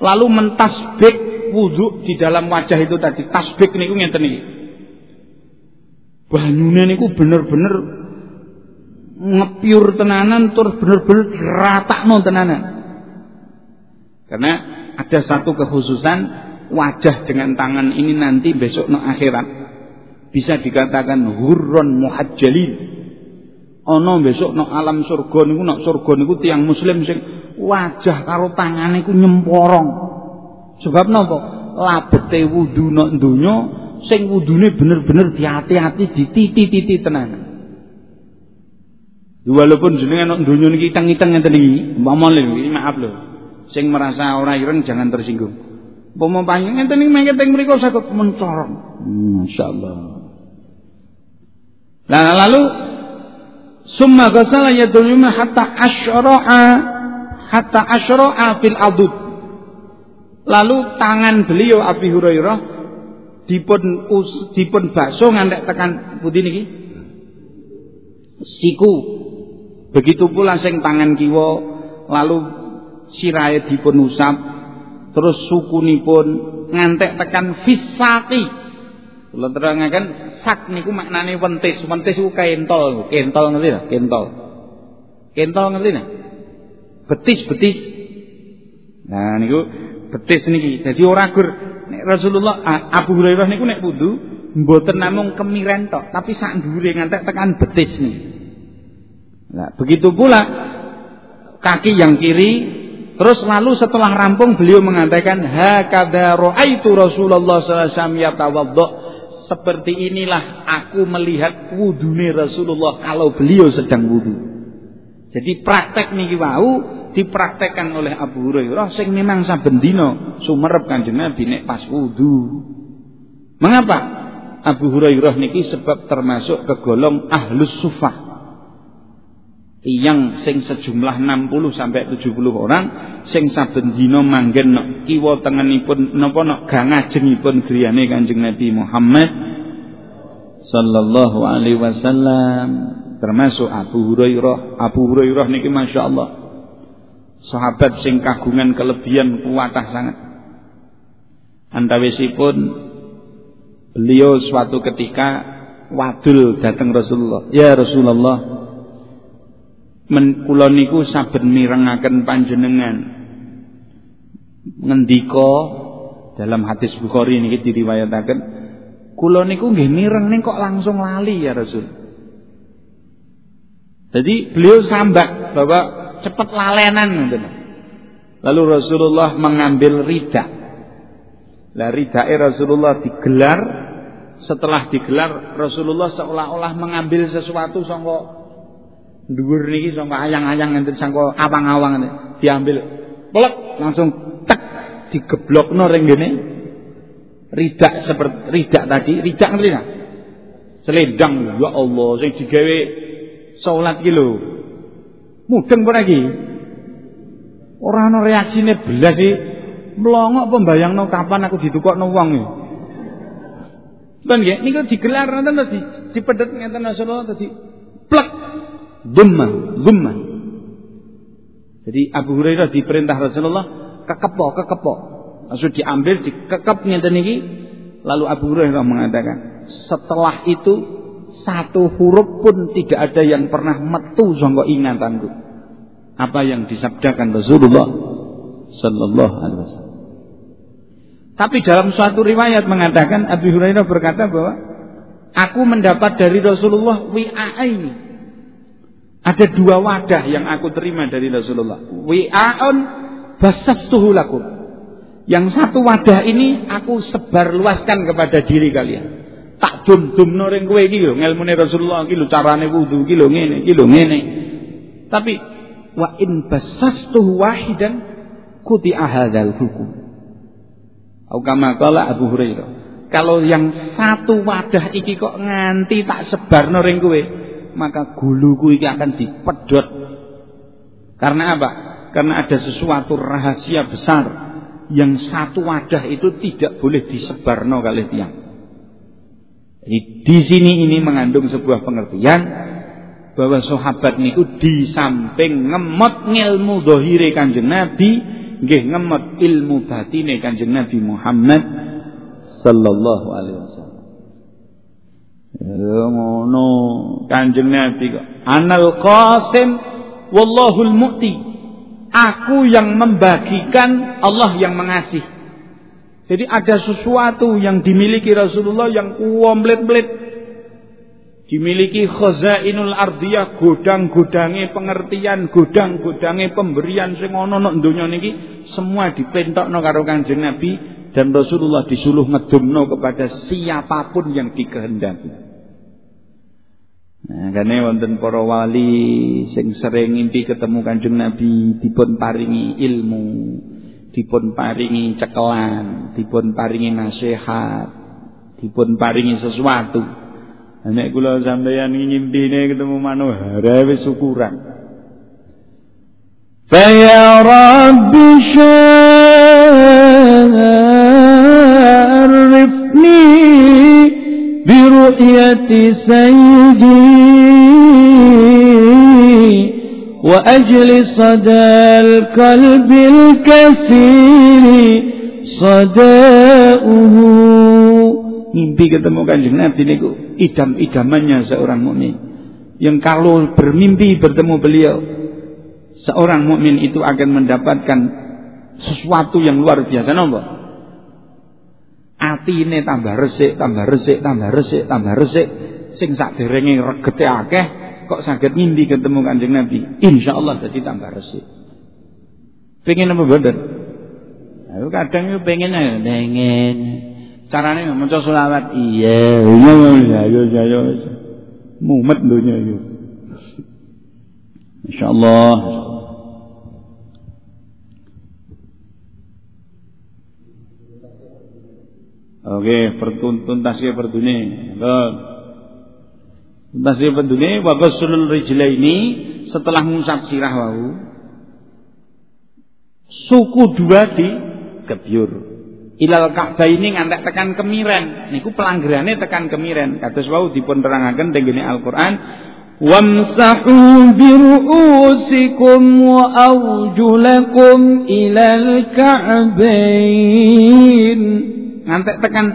lalu mentasbik wudu di dalam wajah itu tadi. Tasbik niku ngeten iki banyune niku bener-bener ngepiur tenanan terus bener-bener ratakno tenanan. Karena ada satu kekhususan wajah dengan tangan ini nanti besok no akhirat bisa dikatakan hurron muhajjalin. Ono besok no alam surga niku no surga niku tiang muslim sing wajah karo tangan niku nyemporong. Sebab napa? Labete wudu no donya sing wudune bener-bener dihati-hati dititi-titi tenan. Walaupun jenengan nek donya niki iteng-iteng ngeten iki, umpama maaf lho. Sing merasa ora ireng jangan tersinggung. Umpama panjenengan ngeten iki mangke teng mriku saged mencorong. Masyaallah. Nah, lalu summa ghasala yadul hatta asyra'a hatta asyra'a fil adud. Lalu tangan beliau Abi Hurairah dipun us, dipun bakso ngantek tekan putih niki. Siku. Begitu pula sing tangan kiwa lalu sirahe dipun usap terus sukunipun ngantek tekan fisati kula terangaken sak niku maknane wentis. Wentis ku kentol kentol ngerti ta? Kentol kentol ngerti ta? Betis betis nah niku betis niki. Dadi ora gur. Nek Rasulullah Abu Hurairah niku nek wudu mboten namung kemiren tok. Tapi sak dhuwure ngantek tekan betis nih nah begitu pula kaki yang kiri terus lalu setelah rampung beliau mengatakan hakadha raaitu Rasulullah sallallahu alaihi wasallam yatawaddo seperti inilah aku melihat wudune Rasulullah kalau beliau sedang wudu jadi praktek niki wau dipraktekkan oleh Abu Hurairah sing memang saben dina sumerep Kanjeng Nabi nek pas wudu. Mengapa? Abu Hurairah niki sebab termasuk kegolong ahlus sufah. Yang sing sejumlah 60 sampai 70 orang sing saben dina manggen nok kiwa tengenipun napa nok gangajengipun griyane Kanjeng Nabi Muhammad sallallahu alaihi wasallam termasuk Abu Hurairah. Abu Hurairah niki masyaallah sahabat sing kagungan kelebihan kuatah sangat. Antawisipun beliau suatu ketika wadul datang Rasulullah. Ya Rasulullah men kula niku saben mirengaken panjenengan. Ngendika dalam hadis Bukhari niki diriwayataken kula niku nggih mireng ning kok langsung lali ya Rasul. Jadi beliau sambak bahwa cepat lalenan Lalu Rasulullah mengambil rida. Lah ridae Rasulullah digelar, setelah digelar Rasulullah seolah-olah mengambil sesuatu sangka dhuwur niki sangka ayang-ayang enten sangka awang-awang diambil. Plek langsung tek digeblokno ring ngene. Ridak seperti ridak tadi, ridak ngerti enggak? Selendang ya Allah sing digawe salat ki lho Mudeng ora iki? Ora ana reaksine belas sih. Mlongok pembayangno kapan aku ditukokno wong iki. Ben nggih niku digelar nonton tadi dipedhet ngeten Rasulullah tadi plek dumma dumma. Jadi Abu Hurairah diperintah Rasulullah kekepo kekepo. Langsung diambil dikekep ngeten iki lalu Abu Hurairah mengatakan setelah itu satu huruf pun tidak ada yang pernah metu sangka ingatanku apa yang disabdakan Rasulullah sallallahu alaihi wasallam. Tapi dalam suatu riwayat mengatakan Abu Hurairah berkata bahwa aku mendapat dari Rasulullah wi'aini. Ada dua wadah yang aku terima dari Rasulullah. Wi'aun basastuhu lakum. Yang satu wadah ini aku sebar luaskan kepada diri kalian. Tak dum-dumno ring kowe iki lho ngelmune Rasulullah iki lho carane wudu iki lho ngene iki lho ngene. Tapi wa in basastuhu wahidan quti'a hadzal hukum. Au kama qala Abu Hurairah. Kalau yang satu wadah iki kok nganti tak sebarno ring kowe, maka guluku iki akan dipedhot. Karena apa? Karena ada sesuatu rahasia besar yang satu wadah itu tidak boleh disebarno kali tiang. Jadi di sini ini mengandung sebuah pengertian bahwa sahabat niku di samping ngemot ngilmu dohire Kanjeng Nabi nggih ngemot ilmu batine Kanjeng Nabi Muhammad sallallahu alaihi wasallam. Ngono Kanjeng Nabi kok anal qasim wallahul mu'ti. Aku yang membagikan, Allah yang mengasih. Jadi ada sesuatu yang dimiliki Rasulullah yang komplit-komplit dimiliki khazainul ardiyah godang-godange pengertian godang-godange pemberian sing ana nek donya niki semua dipentokno karo Kanjeng Nabi dan Rasulullah disuluh ngedumno kepada siapa pun yang dikehendaki Nah, kene wonten para wali sing sering ngimpi ketemu Kanjeng Nabi dipun paringi ilmu, dipun paringi cekelan, dipun paringi nasihat, dipun paringi sesuatu. Nek kula sampeyan ngimpine ketemu Manohara wis syukuran. Fa ya rabbi syarifni bi ru'yati sayyidi وأجل صدى القلب الكثير صداؤه mimpi ketemu kanjeng Nabi niku idam-idamannya seorang mukmin yang kalau bermimpi bertemu beliau seorang mukmin itu akan mendapatkan sesuatu yang luar biasa nopo atine tambah resik tambah resik tambah resik tambah resik sing sak derenge regete akeh kok sakit ngimpi ketemu kanjeng Nabi insyaallah jadi tambah resik pengen apa boten Aku kadang itu pengen pengen. Caranya maca selawat. Iya, iya, iya, iya, iya, iya. Mumet dunia itu. Insyaallah. Oke, pertuntasnya perdune. Tuntasnya perdune wa ghuslul ini setelah ngusap sirah wau. Suku dua di kebyur. Ilal Ka'bah ini ngantek tekan kemiren. Niku pelanggarane tekan kemiren. Kados wau dipun terangaken teng Al-Qur'an biru'usikum wa awjulakum ilal ka'bain ngantek tekan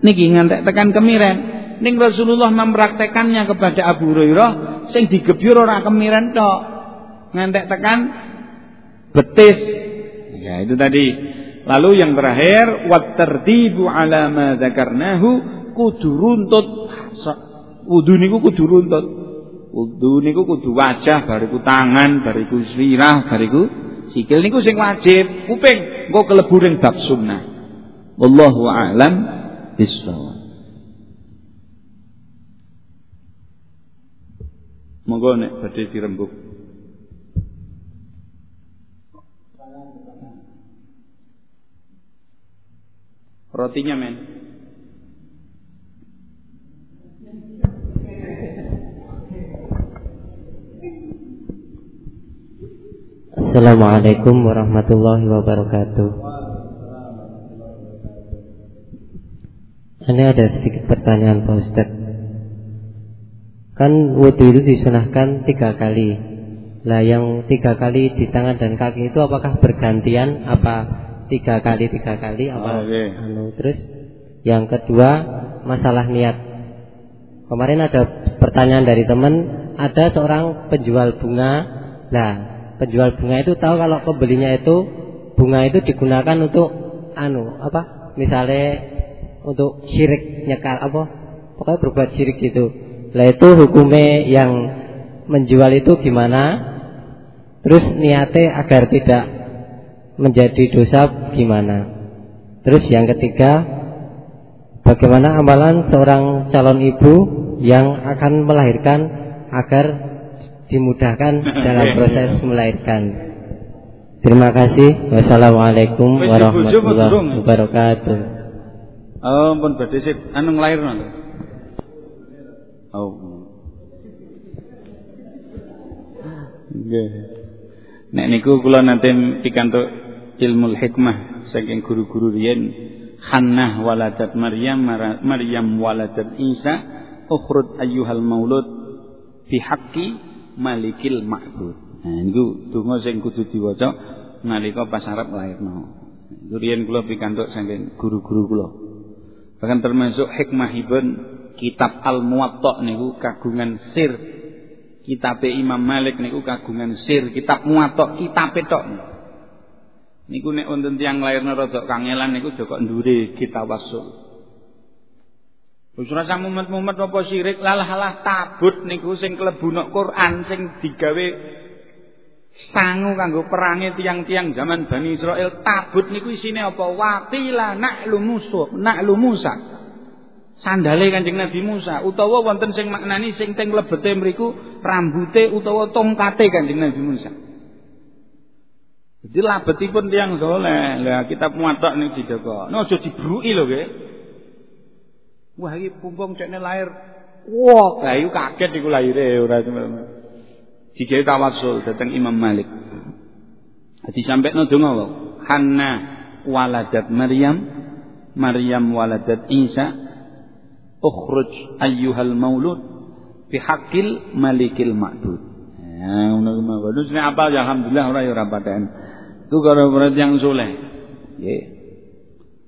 niki ngantek tekan kemiren. Ning Rasulullah mempraktekannya kepada Abu Hurairah sing digebyur ora kemiren tok. Ngantek tekan betis. Ya itu tadi. Lalu yang terakhir wat tertibu ala ma dzakarnahu kudu runtut. Wudu niku kudu runtut. Wudu niku kudu wajah, bariku tangan, bariku sirah, bariku sikil. Niku sing wajib. Kuping engko kelebu bab sunnah. Wallahu a'lam bissawab. Monggo nek badhe dirembuk. Rotinya men. Assalamualaikum warahmatullahi wabarakatuh Ini ada sedikit pertanyaan Pak Ustaz Kan wudhu itu disunahkan tiga kali. Lah yang tiga kali di tangan dan kaki itu apakah bergantian? Apa tiga kali tiga kali? Apa oh, okay. anu Terus? Yang kedua masalah niat. Kemarin ada pertanyaan dari teman Ada seorang penjual bunga. Lah penjual bunga itu tahu kalau pembelinya itu bunga itu digunakan untuk anu apa? Misalnya untuk syirik nyekal apa pokoknya berbuat syirik gitu lah itu hukumnya yang menjual itu gimana terus niatnya agar tidak menjadi dosa gimana terus yang ketiga bagaimana amalan seorang calon ibu yang akan melahirkan agar dimudahkan dalam proses melahirkan. Terima kasih. Wassalamualaikum warahmatullahi wabarakatuh. Oh, pun badhe sik anu nglairno. Oh. Nggih. Nek niku kula nanti pikantuk ilmu hikmah saking guru-guru riyen Hannah waladat Maryam Maryam waladat Isa ukhrud ayyuhal maulud bihaqqi malikil ma'bud. Nah niku donga sing kudu diwaca nalika pas arep lairno. Iku riyen kula pikantuk saking guru-guru kula. Bahkan termasuk hikmahipun kitab Al-Muwatta niku kagungan sir. Kitab Imam Malik niku kagungan sir, kitab Muwatta kitabe tok. Niku nek wonten tiyang lairna rada kangelan niku joko ndure kitab wasul. Wis mumet-mumet apa syirik lalah-lalah tabut niku sing klebu Quran sing digawe sangu kanggo perangi tiang-tiang zaman Bani Israel tabut niku isine apa waqila na'lu musa na'lu Musa sandale Kanjeng Nabi Musa utawa wonten sing maknani sing teng lebete mriku rambute utawa tongkate Kanjeng Nabi Musa Jadi labetipun tiang soleh. Lah kita muatok nih Joko. No aja dibruki lho nggih. Wah iki pumpung cekne lahir. Wah, kayu kaget iku lahire ora Digawe tawasul datang Imam Malik. Jadi sampai no donga. Hanna waladat Maryam, Maryam waladat Isa. Ukhruj ayyuhal maulud fi haqqil malikil ma'bud. Ya, ngono apa ya alhamdulillah ora ya ora paten. Itu kalau berarti yang soleh. Nggih.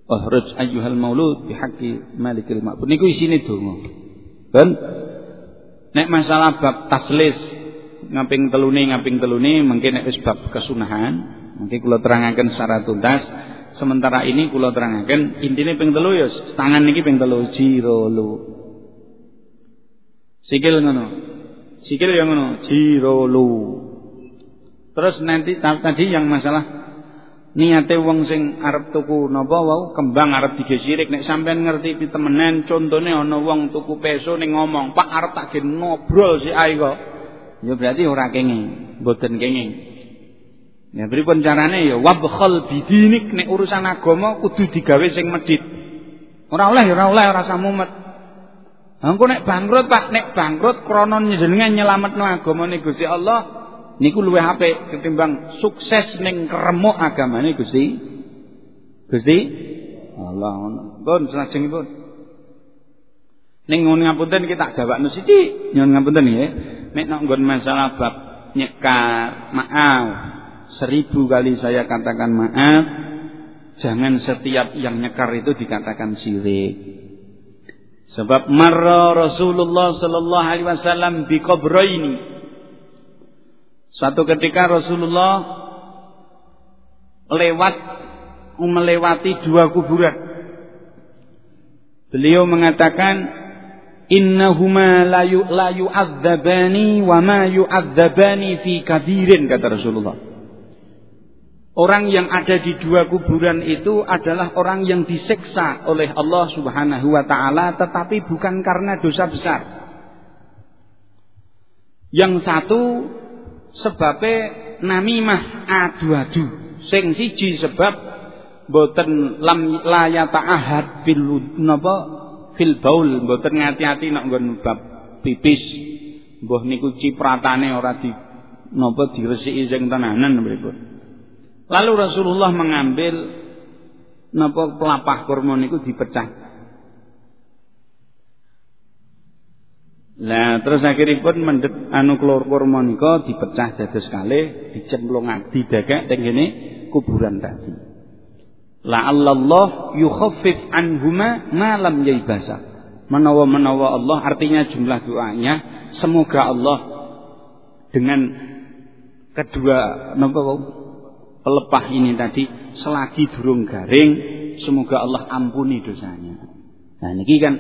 Ukhruj ayyuhal maulud bi haqqi malikil ma'bud. Niku isine donga. Ben nek masalah bab taslis ngaping telune ngaping telune mungkin nek kesunahan. Mungkin kula terangaken secara tuntas. Sementara ini kula terangaken intine ping telu ya tangan niki ping telu jirolu sikil ngono. Sikil yang ngono jirolu terus nanti tadi yang masalah niate wong sing arep tuku napa wau kembang arep digesirik nek sampean ngerti pitemenan contone ana wong tuku peso ning ngomong Pak arep tak ngobrol si ae kok ya berarti ora kenging, mboten kenging. Ya pripun carane ya wabkhal bidinik nek urusan agama kudu digawe sing medhit. Ora oleh ya ora oleh ora samumet. Engko nek bangkrut Pak, nek bangkrut krana njenengan nyelametno agamane Gusti Allah niku luwih apik ketimbang sukses ning keremuk agamane Gusti. Gusti Allah ngono. Pun salajengipun. Ning ngapunten kita gawakno sithik, nyuwun ngapunten nggih nek nak nggon masalah bab nyekar, maaf. Seribu kali saya katakan maaf. Jangan setiap yang nyekar itu dikatakan syirik. Sebab marra Rasulullah sallallahu alaihi wasallam bi qabraini. Suatu ketika Rasulullah lewat melewati dua kuburan. Beliau mengatakan innahuma la yu'adzabani wa ma yu'adzabani fi kabirin kata Rasulullah. Orang yang ada di dua kuburan itu adalah orang yang diseksa oleh Allah Subhanahu wa taala tetapi bukan karena dosa besar. Yang satu sebabnya namimah adu-adu. Sing siji sebab boten lam layata ahad bil napa fil baul mboten ngati-ati nek nggon bab pipis. Mbuh niku cipratane ora di napa diresiki sing tenanan pripun lalu Rasulullah mengambil napa pelapah kurma niku dipecah. Lah terus akhiripun mendhet anu klor kurma nika dipecah dados kalih dicemplung didagak teng kene kuburan tadi la'allallah yukhaffif anhuma ma lam yaibasa. Menawa-menawa Allah artinya jumlah doanya semoga Allah dengan kedua napa pelepah ini tadi selagi durung garing semoga Allah ampuni dosanya. Nah ini kan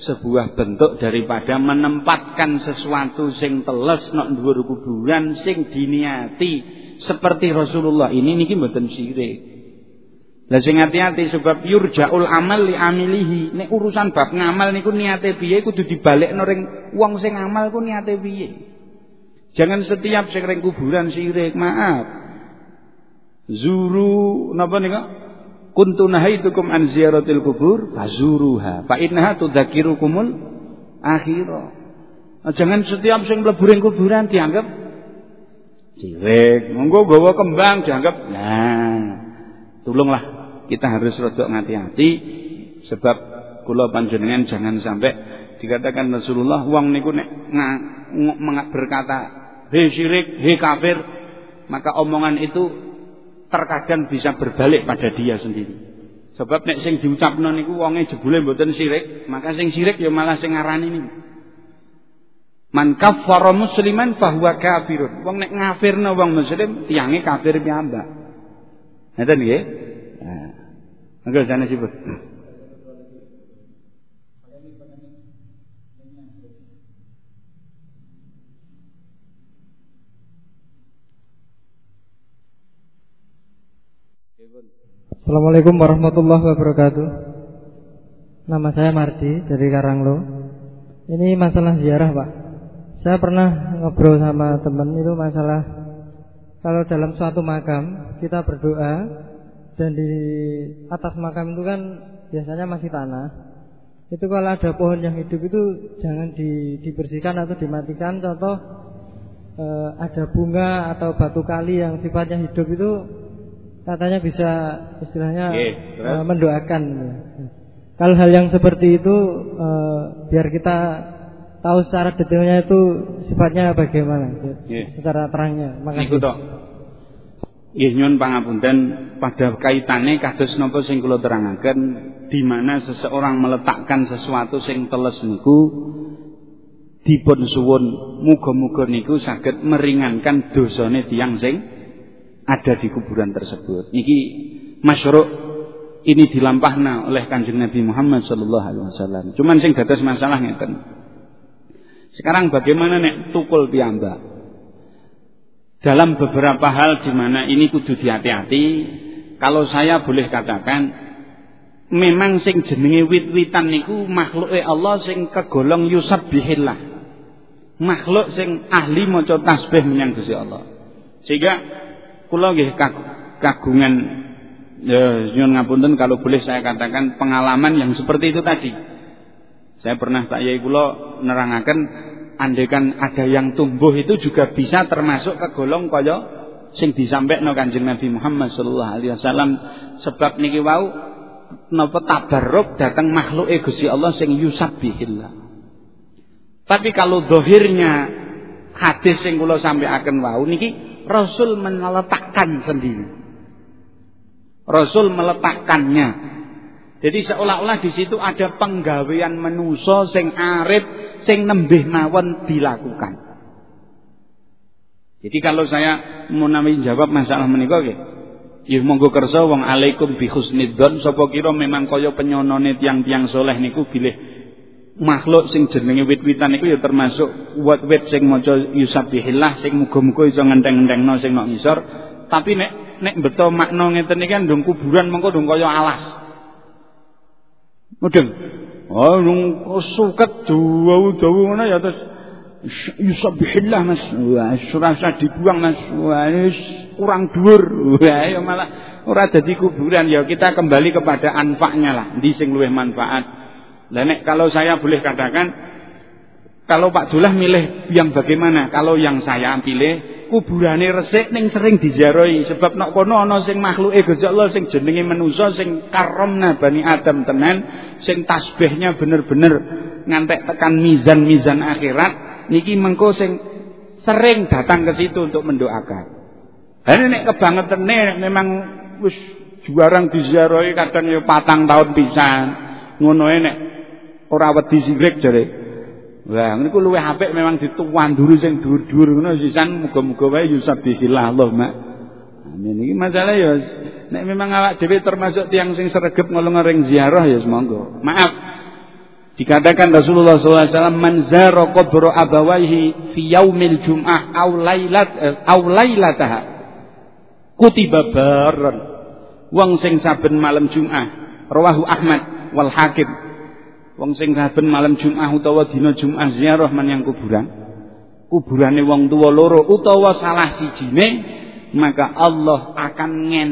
sebuah bentuk daripada menempatkan sesuatu sing teles nok dhuwur kuburan sing diniati. Seperti Rasulullah ini niki mboten syirik lah sing hati-hati sebab yurjaul amal li amilihi. Nek urusan bab ngamal niku niate piye kudu dibalekno ring wong sing ngamal ku niate piye. Jangan setiap sing ring kuburan sirik, maaf. Zuru napa nika? Kuntu nahaitukum an ziyaratil kubur fazuruha. Fa innaha tudzakirukumul akhirah. Nah, jangan setiap sing mlebu ring kuburan dianggap sirik. Monggo gawa kembang dianggap nah tolonglah kita harus rodok hati-hati sebab kula panjenengan jangan sampai dikatakan Rasulullah wong niku nek berkata he syirik, he kafir, maka omongan itu terkadang bisa berbalik pada dia sendiri. Sebab nek sing diucapno niku wonge jebule mboten syirik, maka sing syirik ya malah sing ngarani niku. Man kafara musliman fahuwa kafirun. Wong nek ngafirno wong muslim tiange kafir piyambak. Ngeten nggih? Enggak sana. Assalamualaikum warahmatullahi wabarakatuh. Nama saya Mardi dari Karanglo. Ini masalah ziarah, Pak. Saya pernah ngobrol sama teman itu masalah kalau dalam suatu makam kita berdoa dan di atas makam itu kan biasanya masih tanah. Itu kalau ada pohon yang hidup itu jangan di, dibersihkan atau dimatikan. Contoh eh, ada bunga atau batu kali yang sifatnya hidup itu katanya bisa istilahnya eh, mendoakan. Kalau hal yang seperti itu eh, biar kita tahu secara detailnya itu sifatnya bagaimana yeah. secara terangnya. Makasih. Niku. Nggih nyuwun pangapunten pada kaitannya kados napa sing kula terangaken di mana seseorang meletakkan sesuatu sing teles niku dipun suwun muga-muga niku saged meringankan dosane tiyang sing ada di kuburan tersebut. Niki masyru' ini dilampahna oleh Kanjeng Nabi Muhammad sallallahu alaihi wasallam. Cuman sing dados masalah ngeten. Sekarang bagaimana nek tukul piyambak? Dalam beberapa hal di mana ini kudu hati-hati, kalau saya boleh katakan memang sing jenenge wit-witan niku makhluke Allah sing kegolong yusabbihillah. Makhluk sing ahli maca tasbih menyang Gusti Allah. Sehingga kula nggih kagungan ya nyuwun ngapunten kalau boleh saya katakan pengalaman yang seperti itu tadi. Saya pernah tak yai kula nerangaken andekan ada yang tumbuh itu juga bisa termasuk ke golong kaya sing disampaikan Kanjeng Nabi Muhammad sallallahu alaihi wasallam sebab niki wau napa tabarruk datang makhluk Gusti Allah sing yusabbihillah. Tapi kalau dohirnya hadis sing kula sampaikan wau niki Rasul meletakkan sendiri. Rasul meletakkannya jadi seolah-olah di situ ada penggawean menuso sing arif sing nembih mawon dilakukan. Jadi kalau saya mau nami jawab masalah menika nggih. Ya monggo kersa wong alaikum bi husnidzon sapa kira memang kaya penyonone tiang-tiang soleh niku bilih makhluk sing jenenge wit-witan niku ya termasuk wit-wit sing maca yusabbihillah sing muga-muga iso ngenteng-entengno sing nok ngisor. Tapi nek nek beto makna ngeten iki kan kuburan mengko ndung kaya alas. Mudeng. Oh, nung suket dawa-dawa ngono ya terus yusabbihillah Mas. Wah, surasa dibuang Mas. Wah, kurang dhuwur. Wah, ya malah ora dadi kuburan ya kita kembali kepada anfaknya lah. Ndi sing luwih manfaat. Lah nek kalau saya boleh katakan kalau Pak Dullah milih yang bagaimana? Kalau yang saya pilih kuburane resik ning sering diziarahi sebab nek kono ana sing makhluke Gusti Allah sing jenenge manusa sing karomna Bani Adam tenan sing tasbihnya bener-bener ngantek tekan mizan-mizan akhirat niki mengko sing sering datang ke situ untuk mendoakan. Dan nek kebangetene memang wis juarang diziarahi kadang ya patang tahun pisan. Ngono nek ora wedi sirik jare Wah, niku luwih apik memang dituwanduri sing dhuwur-dhuwur ngono sisan muga-muga wae yusabbihillah Allah, Mak. Amin. Iki masalah ya nek memang awak dhewe termasuk tiang sing sregep ngolong ring ziarah ya monggo. Maaf. Dikatakan Rasulullah SAW man zara qabra abawaihi fi yaumil jum'ah aw lailat eh, aw lailataha kutiba barran wong sing saben malam Jumat rawahu Ahmad wal Hakim Wong sing saben malam Jumat utawa dina Jumat ziarah menyang kuburan, kuburane wong tua loro utawa salah sijine, maka Allah akan ngen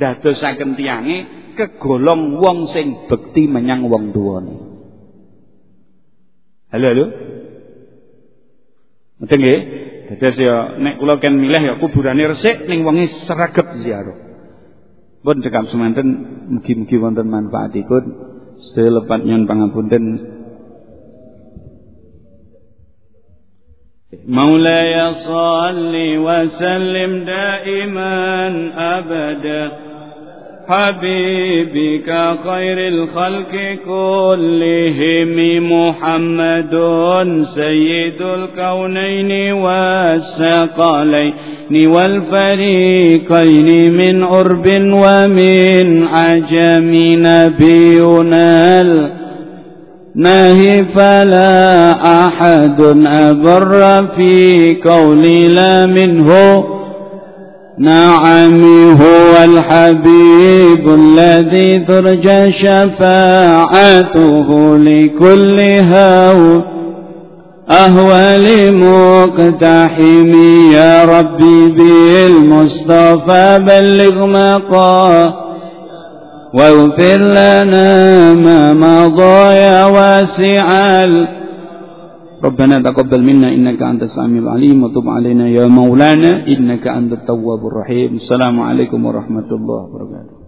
dadosaken tiange kegolong wong sing bekti menyang wong tuwane. Halo halo. Mboten nggih? Dados ya nek kula ken milih ya kuburane resik ning wonge sregep ziarah. Pun cekap semanten mugi-mugi wonten manfaatipun Selepat nyon pangapunten مولاي صل وسلم دائما أبدا حبيبك خير الخلق كلهم. محمد سيد الكونين والثقلين والفريقين من عرب ومن عجم نبينا ناهي فلا أحد أبر في قولي لا منه. نعم هو الحبيب الذي ترجى شفاعته لكل هول أهوال مقتحمي يا ربي بالمصطفى بلغ مقام واغفر لنا ما مضى يا واسع ربنا تقبل منا إنك أنت السميع العليم وتب علينا يا مولانا إنك أنت التواب الرحيم. السلام عليكم ورحمة الله وبركاته.